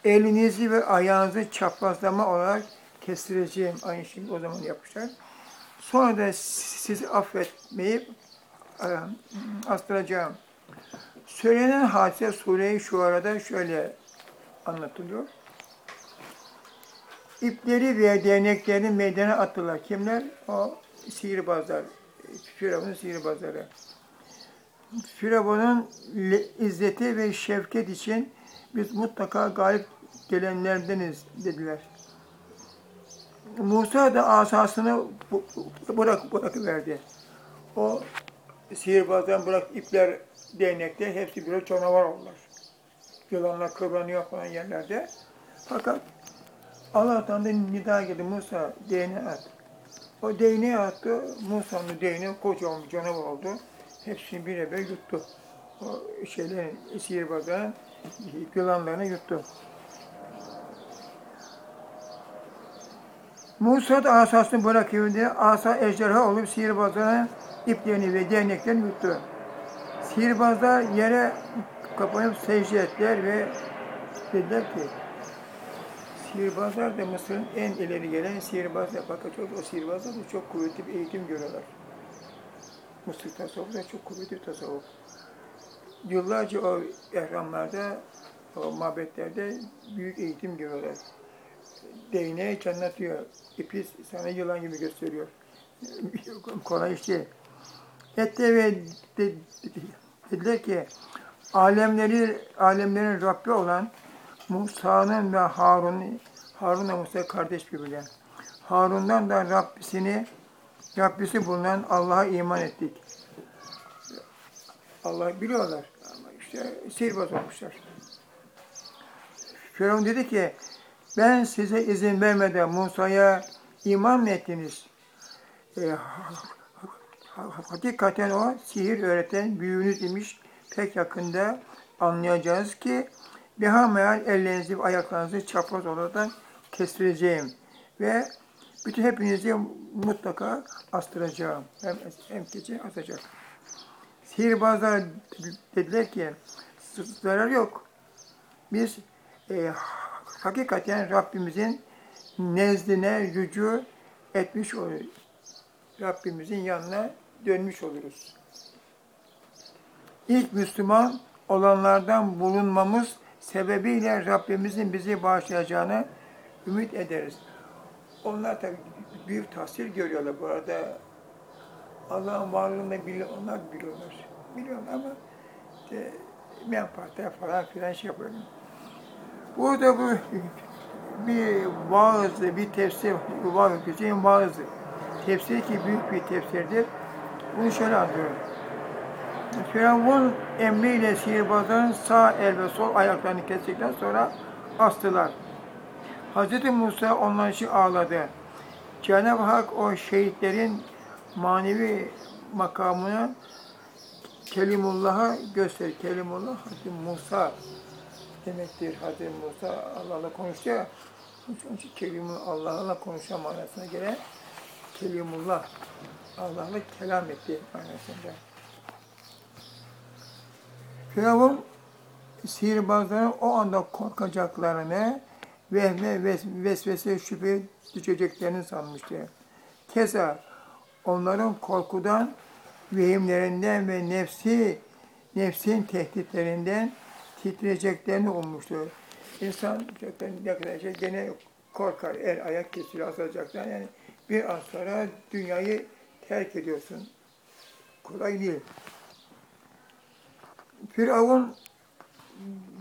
Elinizi ve ayağınızı çaprazlama olarak kestireceğim. Aynı şeyi o zaman yapmışlar. Sonra da sizi affetmeyip e, astıracağım. Söylenen hadise Sure-i Şuara'da şöyle anlatılıyor. İpleri ve değneklerini meydana attılar. Kimler? O sihirbazlar. Firavun'un sihirbazları. Firavun'un izzeti ve şevket için biz mutlaka galip gelenlerdeniz dediler. Musa da asasını bırak bırakıverdi. O sihirbazdan bırak ipler, değnekler hepsi birer canavar oldular. Yılanlar kıvranıyor falan yerlerde. Fakat Allah'tan da nida geldi Musa değneği at. O değneği attı. Musa'nın değneği kocaman bir canavar oldu. Hepsini bir bir yuttu. O şeylerin, sihirbazların yılanlarını yuttu. Musa da asasını bırakıyordu. Asa ejderha olup sihirbazların iplerini ve değneklerini yuttu. Sihirbazlar yere kapanıp secde ettiler ve dediler ki sihirbazlar da Mısır'ın en ileri gelen sihirbazlar. Fakat çok, o sihirbazlar da çok kuvvetli bir eğitim görüyorlar. Mısır tasavvufu da çok kuvvetli bir tasavvuf. Yıllarca o ehramlarda, o mabetlerde büyük eğitim görüyorlar. Değneği çanlatıyor. İpi sana yılan gibi gösteriyor. Kolay iş değil. etti ve de- dediler ki alemleri alemlerin Rabbi olan Musa'nın ve Harun Harun Musa kardeş birbirine. Harun'dan da Rabbisini Rabbisi bulunan Allah'a iman ettik. Allah biliyorlar ama işte sihirbaz olmuşlar. Firavun dedi ki ben size izin vermeden Musa'ya iman mı ettiniz? E, ha- ha- hakikaten o sihir öğreten büyüğünüz imiş. Pek yakında anlayacağız ki bihameyal ellerinizi ve ayaklarınızı çapraz olarak kestireceğim. Ve bütün hepinizi mutlaka astıracağım. Hem, hem keçi atacak. Sihirbazlar dediler ki zarar yok. Biz e, hakikaten Rabbimizin nezdine rücu etmiş oluruz. Rabbimizin yanına dönmüş oluruz. İlk Müslüman olanlardan bulunmamız sebebiyle Rabbimizin bizi bağışlayacağını ümit ederiz. Onlar tabii büyük tahsil görüyorlar bu arada. Allah'ın varlığını biliyor, onlar biliyorlar. Biliyorlar ama işte menfaatler falan filan şey yapıyorlar. Burada bu bir vaazı, bir tefsir, vaaz, Hüseyin vaazı. Tefsir ki büyük bir tefsirdir. Bunu şöyle anlıyorum. Firavun emriyle sihirbazların sağ el ve sol ayaklarını kestikten sonra astılar. Hz. Musa onlar için ağladı. Cenab-ı Hak o şehitlerin manevi makamını Kelimullah'a göster. Kelimullah Hz. Musa demektir. Hz. Musa Allah'la konuştu ya. Onun için Kelimullah Allah'la konuşan manasına gelen Kelimullah. Allah'la kelam etti manasında. Firavun sihirbazların o anda korkacaklarını, vehme, ves- vesvese, şüphe düşeceklerini sanmıştı. Keza onların korkudan, vehimlerinden ve nefsi, nefsin tehditlerinden titreyeceklerini olmuştu. İnsan ne kadar şey gene korkar, el ayak kesilir asılacaktan. Yani bir an sonra dünyayı terk ediyorsun. Kolay değil. Firavun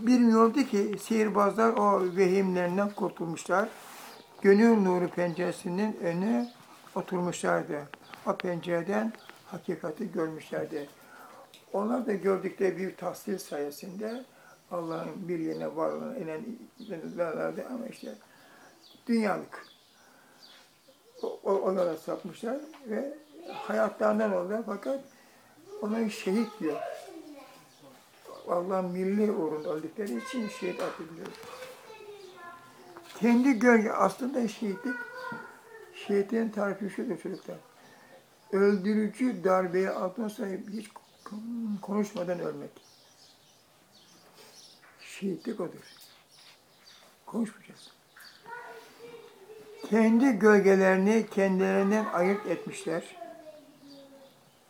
bilmiyordu ki sihirbazlar o vehimlerinden kurtulmuşlar. Gönül nuru penceresinin önüne oturmuşlardı. O pencereden hakikati görmüşlerdi. Onlar da gördükleri büyük tahsil sayesinde Allah'ın birliğine, varlığına inanırlardı ama işte dünyalık. O, o, o yola sapmışlar ve hayatlarından oldu fakat ona şehit diyor. Allah'ın milli uğrunda öldükleri için şehit atılıyor. Kendi gölge aslında şehitlik, şehitin tarifi şudur çocuklar. Öldürücü darbeye altına sahip hiç konuşmadan ölmek. Şehitlik odur. Konuşmayacağız. Kendi gölgelerini kendilerinden ayırt etmişler.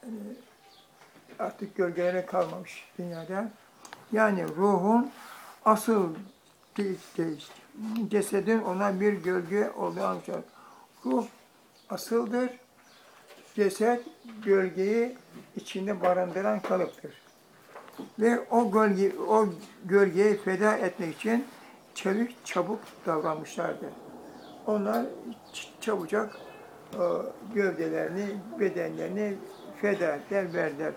Yani artık gölgelere kalmamış dünyada. Yani ruhun asıl cesedin ona bir gölge olduğu anlaşılır. Ruh asıldır, ceset gölgeyi içinde barındıran kalıptır. Ve o gölge, o gölgeyi feda etmek için çevik çabuk davranmışlardır. Onlar çabucak o gövdelerini, bedenlerini feda ettiler, verdiler.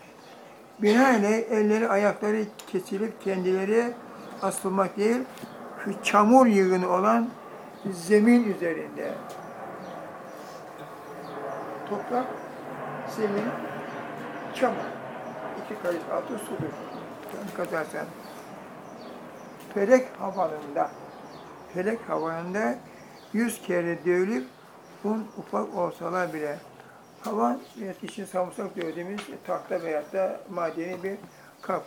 Binaenaleyh elleri ayakları kesilip kendileri asılmak değil, şu çamur yığını olan zemin üzerinde. Toprak, zemin, çamur. İki karış altı sudur. Yani kazarsan. Felek havalında, felek havalında yüz kere dövülüp un ufak olsalar bile Havan, evet, için sarımsak dövdüğümüz tahta veyahut da madeni bir kap.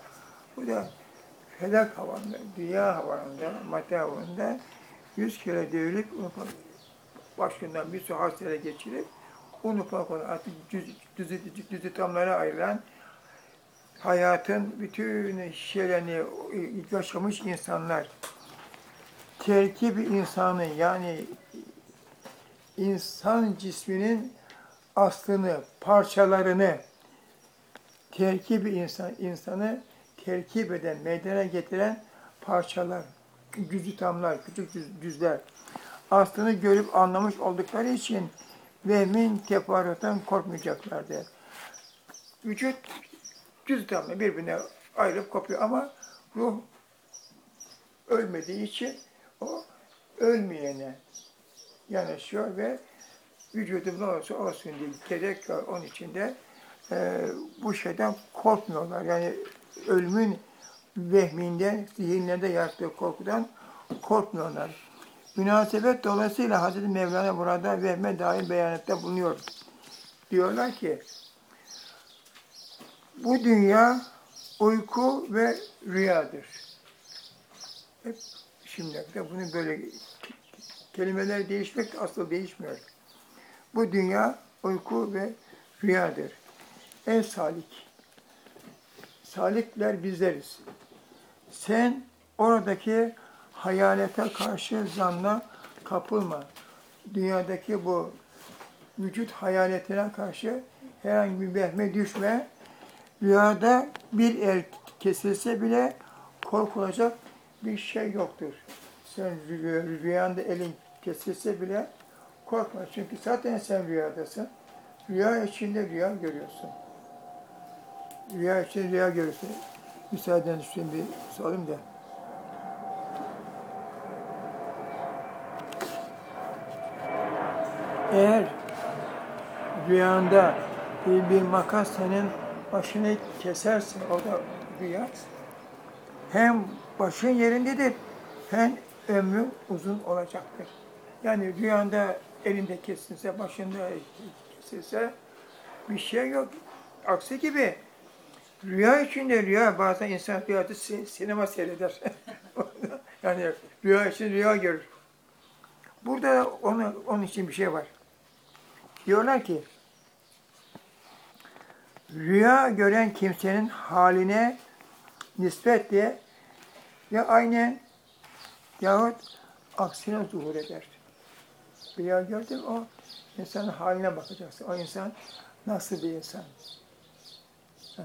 Bu da felak havanında, dünya havanında, madde havanında yüz kere devrilip ufak başından bir su hastayla geçirip un ufak olan artık düz, düzü, düzü tamlara ayrılan hayatın bütün şeylerini yaşamış insanlar terkibi insanı yani insan cisminin aslını, parçalarını terkibi insan, insanı terkip eden, meydana getiren parçalar, cüzü tamlar, küçük cüz- cüzler. Aslını görüp anlamış oldukları için vehmin teferruattan korkmayacaklardır. Vücut cüz tamla birbirine ayrılıp kopuyor ama ruh ölmediği için o ölmeyene yanaşıyor ve vücudum ne olursa olsun diye gerek onun içinde e, bu şeyden korkmuyorlar. Yani ölümün vehminden, zihinlerinde yarattığı korkudan korkmuyorlar. Münasebet dolayısıyla Hazreti Mevlana burada vehme dair beyanette bulunuyor. Diyorlar ki, bu dünya uyku ve rüyadır. Hep şimdiye kadar bunu böyle kelimeler değişmek de asla değişmiyor. Bu dünya uyku ve rüyadır. En salik. Salikler bizleriz. Sen oradaki hayalete karşı zanla kapılma. Dünyadaki bu vücut hayaletine karşı herhangi bir vehme düşme. Rüyada bir el kesilse bile korkulacak bir şey yoktur. Sen rüya- rüyanda elin kesilse bile korkma. Çünkü zaten sen rüyadasın. Rüya içinde rüya görüyorsun. Rüya için rüya görüyorsun. Müsaaden şimdi bir sorayım da. Eğer rüyanda bir, bir makas senin başını keserse o da rüya hem başın yerindedir hem ömrü uzun olacaktır. Yani rüyanda elinde kesilse, başında kesilse bir şey yok. Aksi gibi rüya içinde rüya bazen insan rüyada si- sinema seyreder. yani rüya için rüya görür. Burada onun, onun için bir şey var. Diyorlar ki rüya gören kimsenin haline nispetle ya aynen yahut aksine zuhur eder. Rüya gördün o insanın haline bakacaksın. O insan nasıl bir insan? Ha.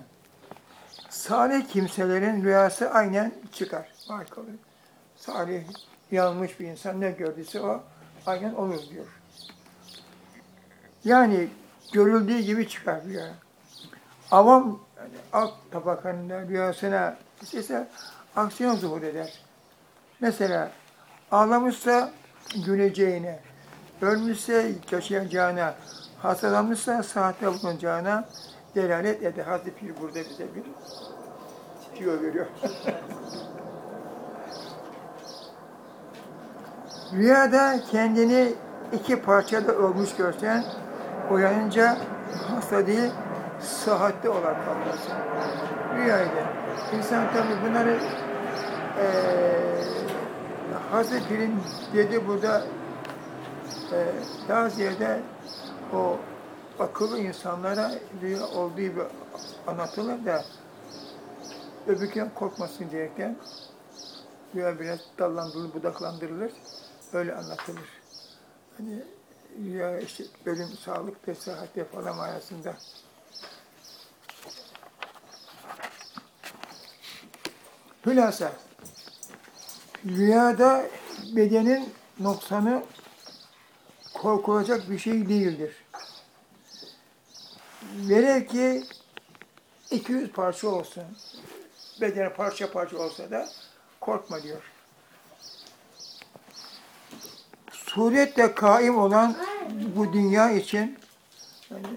Salih kimselerin rüyası aynen çıkar. Harika olur. Salih, yanmış bir insan ne gördüyse o aynen olur diyor. Yani görüldüğü gibi çıkar rüya. Avam yani alt tabakanın rüyasına ise aksiyon zuhur eder. Mesela ağlamışsa güleceğine, ölmüşse yaşayacağına, hastalanmışsa saatte bulunacağına delalet eder. Hazreti Pir burada bize bir tüyo veriyor. Rüyada kendini iki parçada olmuş görsen, uyanınca hasta değil, sıhhatli olarak kalkarsın. Rüyayla. İnsan tabii bunları eee Hazreti Pir'in dedi burada e, daha ziyade o akıllı insanlara rüya olduğu gibi anlatılır da öbürken korkmasın diyerekten rüya biraz dallandırılır, budaklandırılır. Öyle anlatılır. Hani rüya işte ölüm, sağlık ve sıhhatte falan arasında. Hülasa Rüyada bedenin noksanı korkulacak bir şey değildir. Velev ki 200 parça olsun, beden parça parça olsa da korkma diyor. Surette kaim olan bu dünya için, yani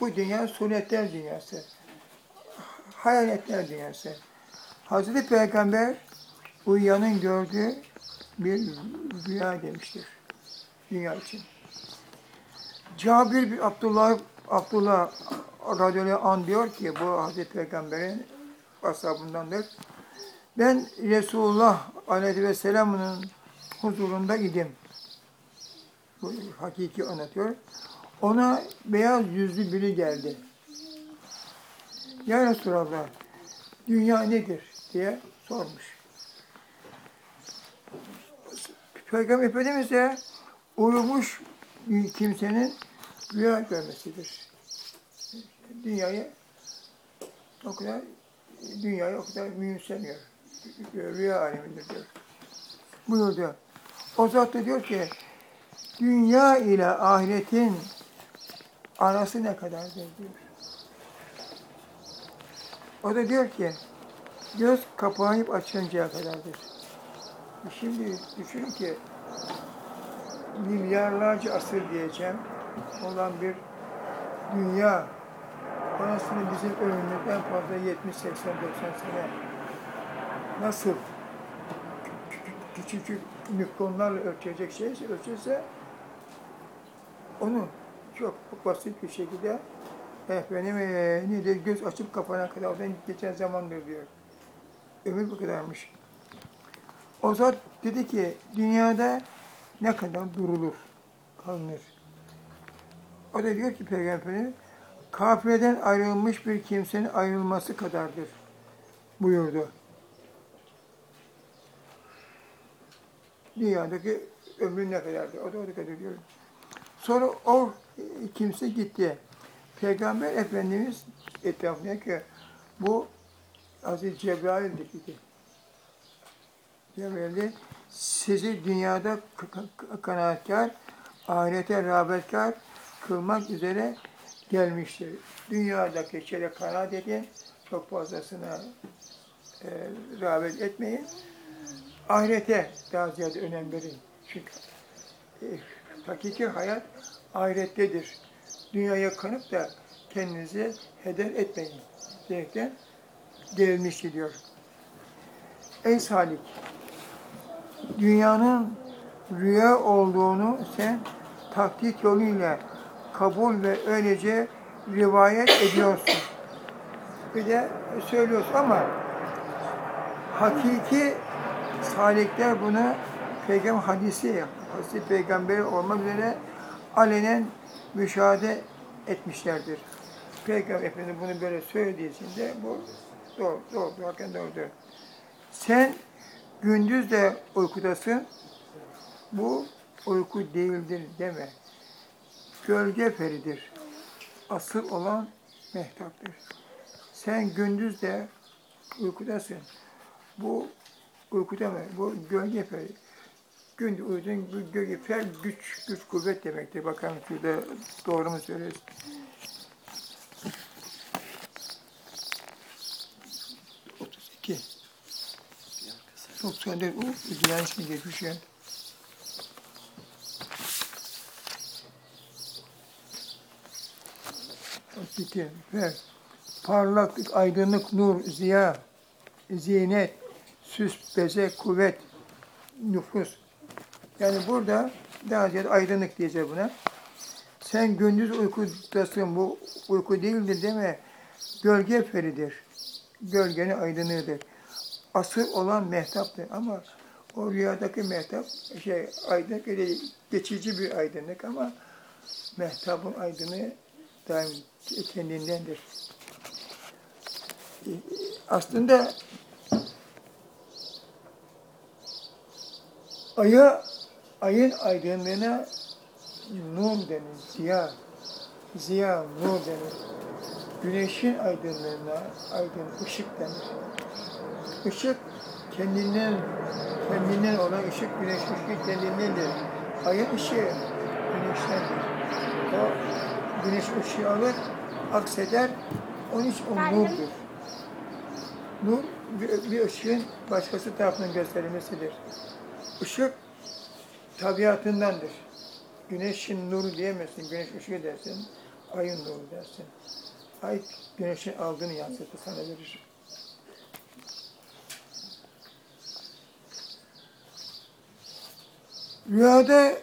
bu dünya suretler dünyası, hayaletler dünyası. Hazreti Peygamber uyuyanın gördüğü bir rüya demiştir dünya için. Cabir bin Abdullah Abdullah radıyallahu anh diyor ki bu Hazreti Peygamber'in ashabındandır. Ben Resulullah aleyhi ve sellem'in huzurunda idim. Bu hakiki anlatıyor. Ona beyaz yüzlü biri geldi. Ya Resulallah, dünya nedir diye sormuş. Peygamber Efendimiz de uyumuş kimsenin rüya görmesidir. Dünyayı O kadar dünyayı o kadar mühimsemiyor. Rüya alemindir diyor. Buyurdu. O zat da diyor ki dünya ile ahiretin arası ne kadardır diyor. O da diyor ki göz kapanıp açıncaya kadardır. Şimdi düşünün ki milyarlarca asır diyeceğim olan bir dünya Orasını bizim ömrümüz en fazla 70, 80, 90 sene nasıl küçük küçük mikronlarla ölçecek şeyse ölçülse onu çok basit bir şekilde efendim eee nedir göz açıp kapana kadar oradan geçen zamandır diyor. Ömür bu kadarmış. O zat dedi ki dünyada ne kadar durulur, kalınır. O da diyor ki Peygamberimiz kafirden ayrılmış bir kimsenin ayrılması kadardır buyurdu. Dünyadaki ömrün ne kadardır? O da o kadar diyor. Sonra o kimse gitti. Peygamber Efendimiz etrafına ki bu Aziz Cebrail'di dedi. Cebrail'di. Sizi dünyada kanaatkar, ahirete rağbetkar kılmak üzere gelmiştir. Dünyadaki şeyle kanaat edin, çok fazlasına e, rağbet etmeyin. Ahirete daha ziyade önem verin. Çünkü e, hakiki hayat ahirettedir. Dünyaya kanıp da kendinizi heder etmeyin diyerekten gelmiş diyor. Ey Salik, dünyanın rüya olduğunu sen taklit yoluyla kabul ve öylece rivayet ediyorsun. Bir de söylüyorsun ama hakiki salikler bunu peygamber hadisi, hadisi peygamberi olmak üzere alenen müşahede etmişlerdir. Peygamber Efendimiz bunu böyle söylediği için de bu doğru, doğru, hakikaten doğrudur. Sen gündüz de uykudasın, bu uyku değildir deme. Gölge feridir. Asıl olan mehtaptır. Sen gündüz de uykudasın. Bu uyku deme, bu gölge feri. Gündüz uyudun, gölge fer güç, güç kuvvet demektir. Bakalım şurada doğru mu söylüyoruz? Otuz iki. Doksan dört. Uf, ilgilenmiş mi geçmiş ya? Bitti. Ver. Parlaklık, aydınlık, nur, ziya, zinet, süs, beze, kuvvet, nüfus. Yani burada daha ziyade aydınlık diyeceğiz buna. Sen gündüz uykudasın, bu uyku değildir deme. Gölge feridir. Gölgenin aydınlığıdır. Asıl olan mehtaptır ama o rüyadaki mehtap şey aydınlık öyle geçici bir aydınlık ama mehtabın aydınlığı daim kendindendir. Aslında aya, ayın aydınlığına nur denir, ziya. Ziya, nur denir. Güneşin aydınlığına aydın, ışık denir. Işık kendinden, kendinden olan ışık, güneş ışığı kendindendir. Ayın ışığı güneştendir. O güneş ışığı alır, akseder, onun için o nurdur. Nur bir, bir ışığın başkası tarafından gösterilmesidir. Işık tabiatındandır. Güneşin nuru diyemezsin, güneş ışığı dersin, ayın nuru dersin. Ay güneşin aldığını yansıtır sana verir. Rüyada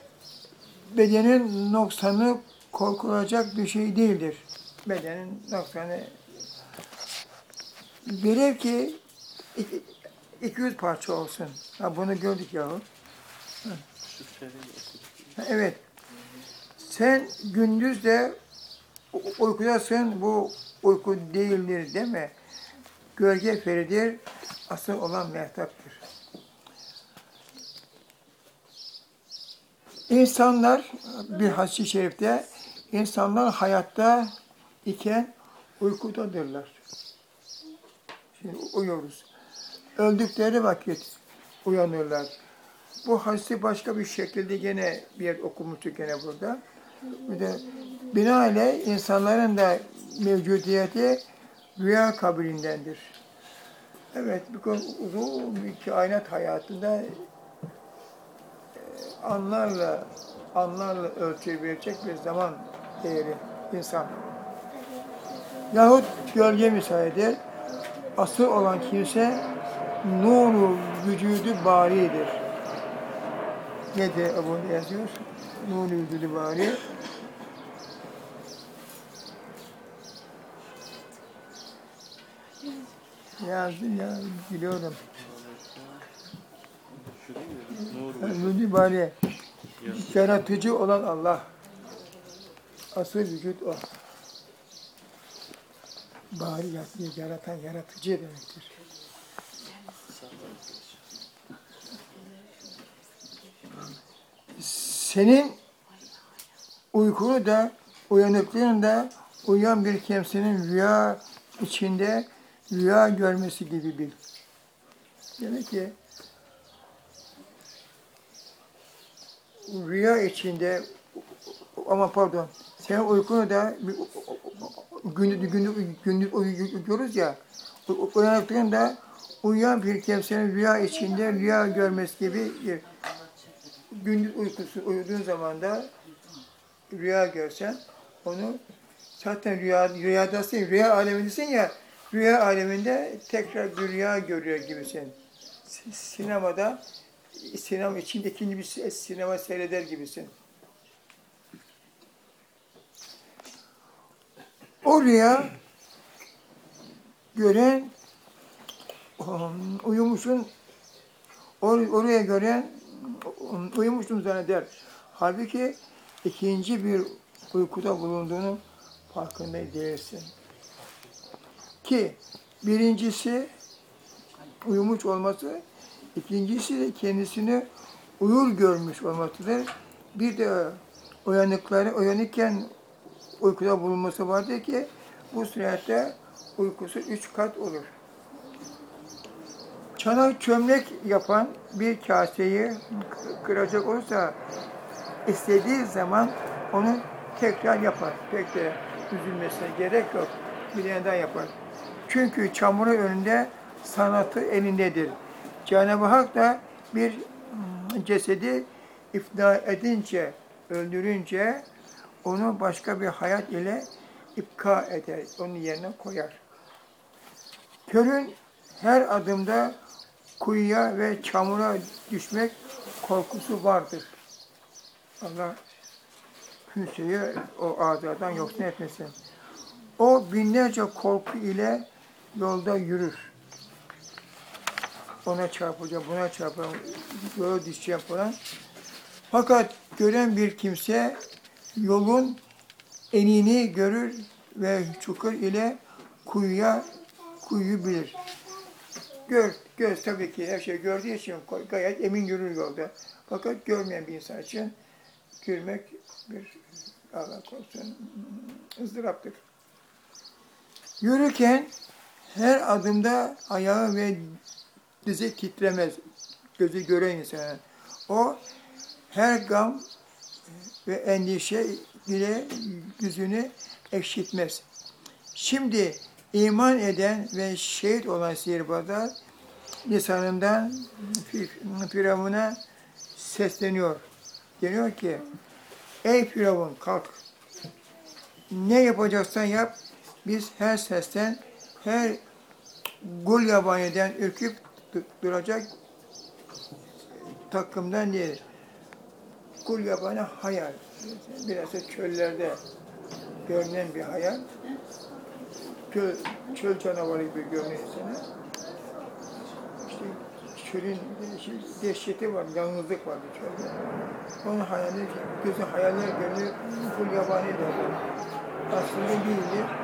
bedenin noksanı korkulacak bir şey değildir. Bedenin noksanı velev ki iki, 200 parça olsun. Ha, bunu gördük yahu. Ha, Evet. Sen gündüz de uykudasın. Bu uyku değildir deme. Gölge feridir. Asıl olan mehtaptır. İnsanlar bir hadis-i şerifte insanlar hayatta iken uykudadırlar. Şimdi uyuyoruz. Öldükleri vakit uyanırlar. Bu hadisi başka bir şekilde gene bir yer okumuştuk gene burada. Bir de binaenaleyh insanların da mevcudiyeti rüya kabilindendir. Evet, konu uzun bir kainat hayatında anlarla anlarla ölçebilecek bir zaman değeri insan. Yahut gölge misalidir. Asıl olan kimse nuru vücudu baridir. Ne de bunu yazıyor? Nuru vücudu bari. Yazdım ya biliyorum. Şu değil mi? Yaratıcı olan Allah. Asıl vücut o. Bari yaratıyor, yaratan yaratıcı demektir. Senin uykunu da uyanıklığını da uyan bir kimsenin rüya içinde rüya görmesi gibi bil. Demek ki rüya içinde ama pardon senin uykunu da gündüz gündüz gündüz uyuyoruz ya uyanıklığında uyuyan bir kimsenin rüya içinde rüya görmesi gibi gündüz uykusu uyuduğun zaman da rüya görsen onu zaten rüya rüyadasın rüya alemindesin ya rüya aleminde tekrar bir rüya görüyor gibisin. Si- Sinemada sinema içinde ikinci bir si- sinema seyreder gibisin. O rüya gören um, uyumuşun or- oraya gören um, uyumuşsun zanneder. Halbuki ikinci bir uykuda bulunduğunu farkında değilsin. Ki birincisi uyumuş olması, ikincisi de kendisini uyur görmüş olmasıdır. Bir de uyanıkları, uyanıkken uykuda bulunması vardır ki bu surette uykusu üç kat olur. Çanak çömlek yapan bir kaseyi kıracak olursa istediği zaman onu tekrar yapar. Pek de üzülmesine gerek yok. Bir yeniden yapar. Çünkü çamuru önünde sanatı elindedir. Cenab-ı Hak da bir mm, cesedi ifna edince, öldürünce onu başka bir hayat ile ipka eder, onun yerine koyar. Körün her adımda kuyuya ve çamura düşmek korkusu vardır. Allah kimseyi o azadan yoksun etmesin. O binlerce korku ile yolda yürür. Ona çarpacağım, buna çarpacağım, yola düşeceğim falan. Fakat gören bir kimse yolun enini görür ve çukur ile kuyuya kuyu bilir. Gör, göz tabii ki her şey gördüğü için gayet emin yürür yolda. Fakat görmeyen bir insan için gülmek bir Allah korusun ızdıraptır. Yürürken her adımda ayağı ve dizi titremez. Gözü gören insana. O her gam ve endişe ile yüzünü ekşitmez. Şimdi iman eden ve şehit olan sihirbazlar lisanından Fi- Firavun'a sesleniyor. Deniyor ki, ey Firavun kalk, ne yapacaksan yap, biz her sesten, her gul yabaniden ürküp duracak takımdan değil. Kul yabani hayal. Biraz da çöllerde görünen bir hayal. Çöl, çöl canavarı gibi görünüyor sana. İşte çölün şey, dehşeti var, yalnızlık var bir çölde. Onun hayali, gözü hayaller görünüyor, kul yabani derler. Aslında değildir.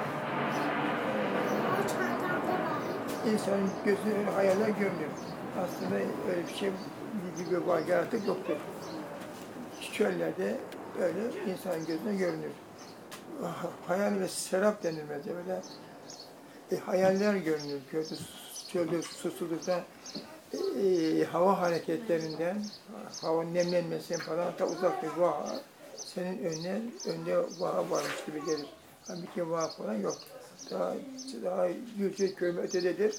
İnsanın gözü hayaller görünür. Aslında öyle bir şey gibi var, yaratık yoktur çöllerde öyle insan gözüne görünür. Hayal ve serap denilmez. Böyle e, hayaller görünür. Kötü çölde susuzluktan, e, hava hareketlerinden, hava nemlenmesinden falan da uzaktır. Vaha senin önüne, önde vaha varmış gibi gelir. Halbuki vaha falan yok. Daha, daha yüce kömür ötededir.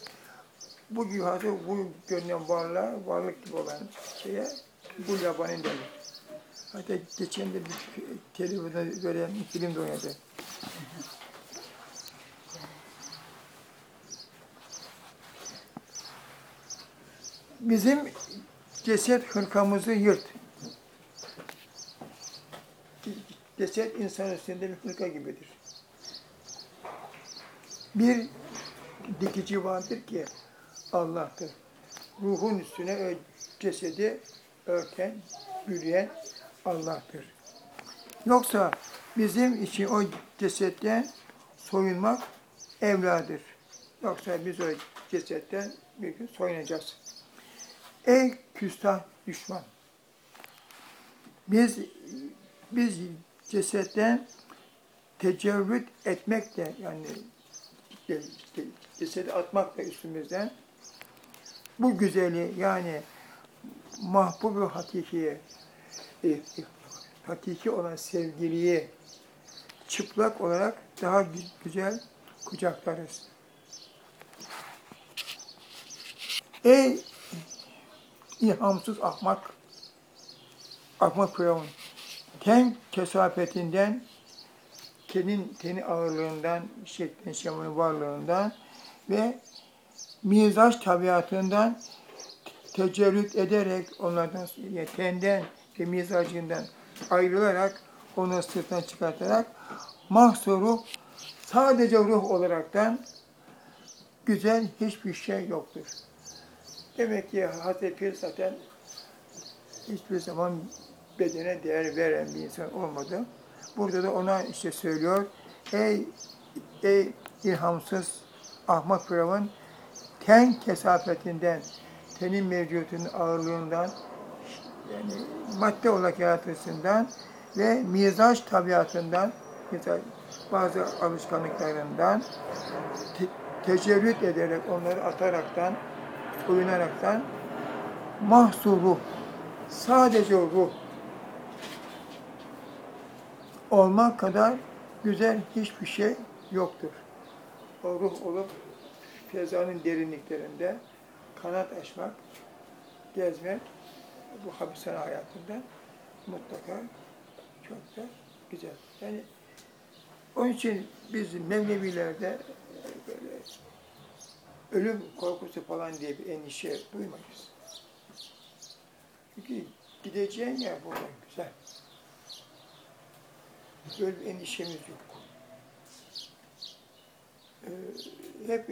Bu cihazı, bu görünen varlığa, varlık gibi olan şeye bu yabani denir. Hatta geçen de bir televizyonda böyle film de oynadı. Bizim ceset hırkamızı yırt. Ceset insan üstünde bir hırka gibidir. Bir dikici vardır ki Allah'tır. Ruhun üstüne cesedi örten, bürüyen Allah'tır. Yoksa bizim için o cesetten soyunmak evladır. Yoksa biz o cesetten bir gün soyunacağız. Ey küstah düşman! Biz biz cesetten tecevvüt etmek de yani cesedi atmak da üstümüzden bu güzeli yani mahbub hakikiye e, e, hakiki olan sevgiliyi çıplak olarak daha gü- güzel kucaklarız. Ey ilhamsız ahmak, ahmak firavun, ten kesafetinden, tenin, teni ağırlığından, şeklin şemalin varlığından ve mizaç tabiatından tecerrüt ederek onlardan yani tenden ve mizacından ayrılarak onu sırttan çıkartarak mahsuru sadece ruh olaraktan güzel hiçbir şey yoktur. Demek ki Hazreti Pir zaten hiçbir zaman bedene değer veren bir insan olmadı. Burada da ona işte söylüyor. Ey, ey ilhamsız ahmak firavun ten kesafetinden, tenin mevcutunun ağırlığından, yani madde olarak yaratılışından ve mizaç tabiatından, mizaç, bazı alışkanlıklarından te- tecerrüt ederek, onları ataraktan, oynaraktan mahsur ruh, sadece ruh olmak kadar güzel hiçbir şey yoktur. O ruh olup fezanın derinliklerinde kanat açmak, gezmek bu hapishane hayatında mutlaka çok da güzel. Yani onun için biz Mevlevilerde böyle ölüm korkusu falan diye bir endişe duymayız. Çünkü gideceğin yer burada güzel. Böyle bir endişemiz yok. Ee, hep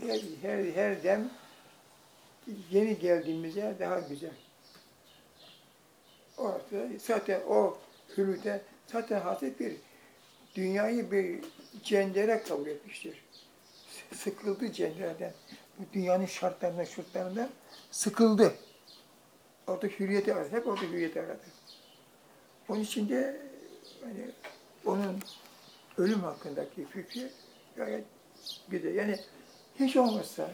her, her, her dem yeni geldiğimiz yer daha güzel. Orada zaten o hürriyete zaten Hazreti bir dünyayı bir cendere kabul etmiştir. Sıkıldı cendereden. Bu dünyanın şartlarından, şartlarından sıkıldı. Orada hürriyeti aradı. Hep orada hürriyeti aradı. Onun için de hani onun ölüm hakkındaki fikri gayet güzel. Yani hiç olmazsa,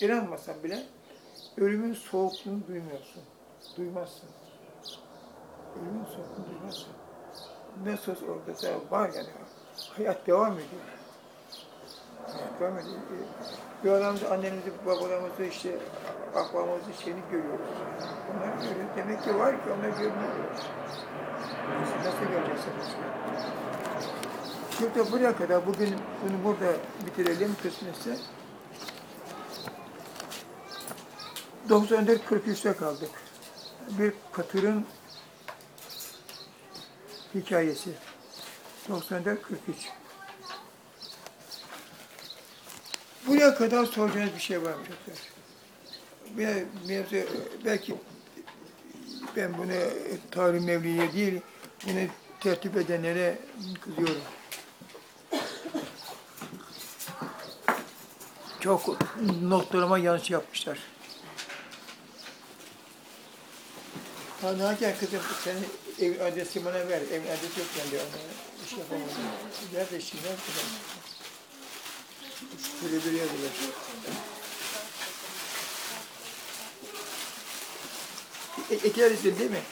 inanmasan bile ölümün soğukluğunu duymuyorsun. Duymazsın. Ölümün soğukluğunu duymazsın. Nasıl olsa orada da var yani. Hayat devam ediyor. Ediyor. Bir adamda annemizi, babalarımızı işte ahbabımızı şeyini görüyoruz. Onlar görüyor. Demek ki var ki onlar görmüyor. Nasıl, göreceksiniz? Şimdi buraya kadar bugün bunu burada bitirelim kısmetse. 94-43'te kaldık. Bir katırın hikayesi. 94-43. Buraya kadar soracağınız bir şey var mı çocuklar? Mevzu, belki ben bunu tarih mevliye değil, bunu tertip edenlere kızıyorum. Çok notlarıma yanlış yapmışlar. Ha Nagihan kızım senin ev adresi bana ver. Evin adresi yok bir şey yapamadım. Nerede şimdi? Nerede? Böyle duruyordular. E, eklersin değil mi?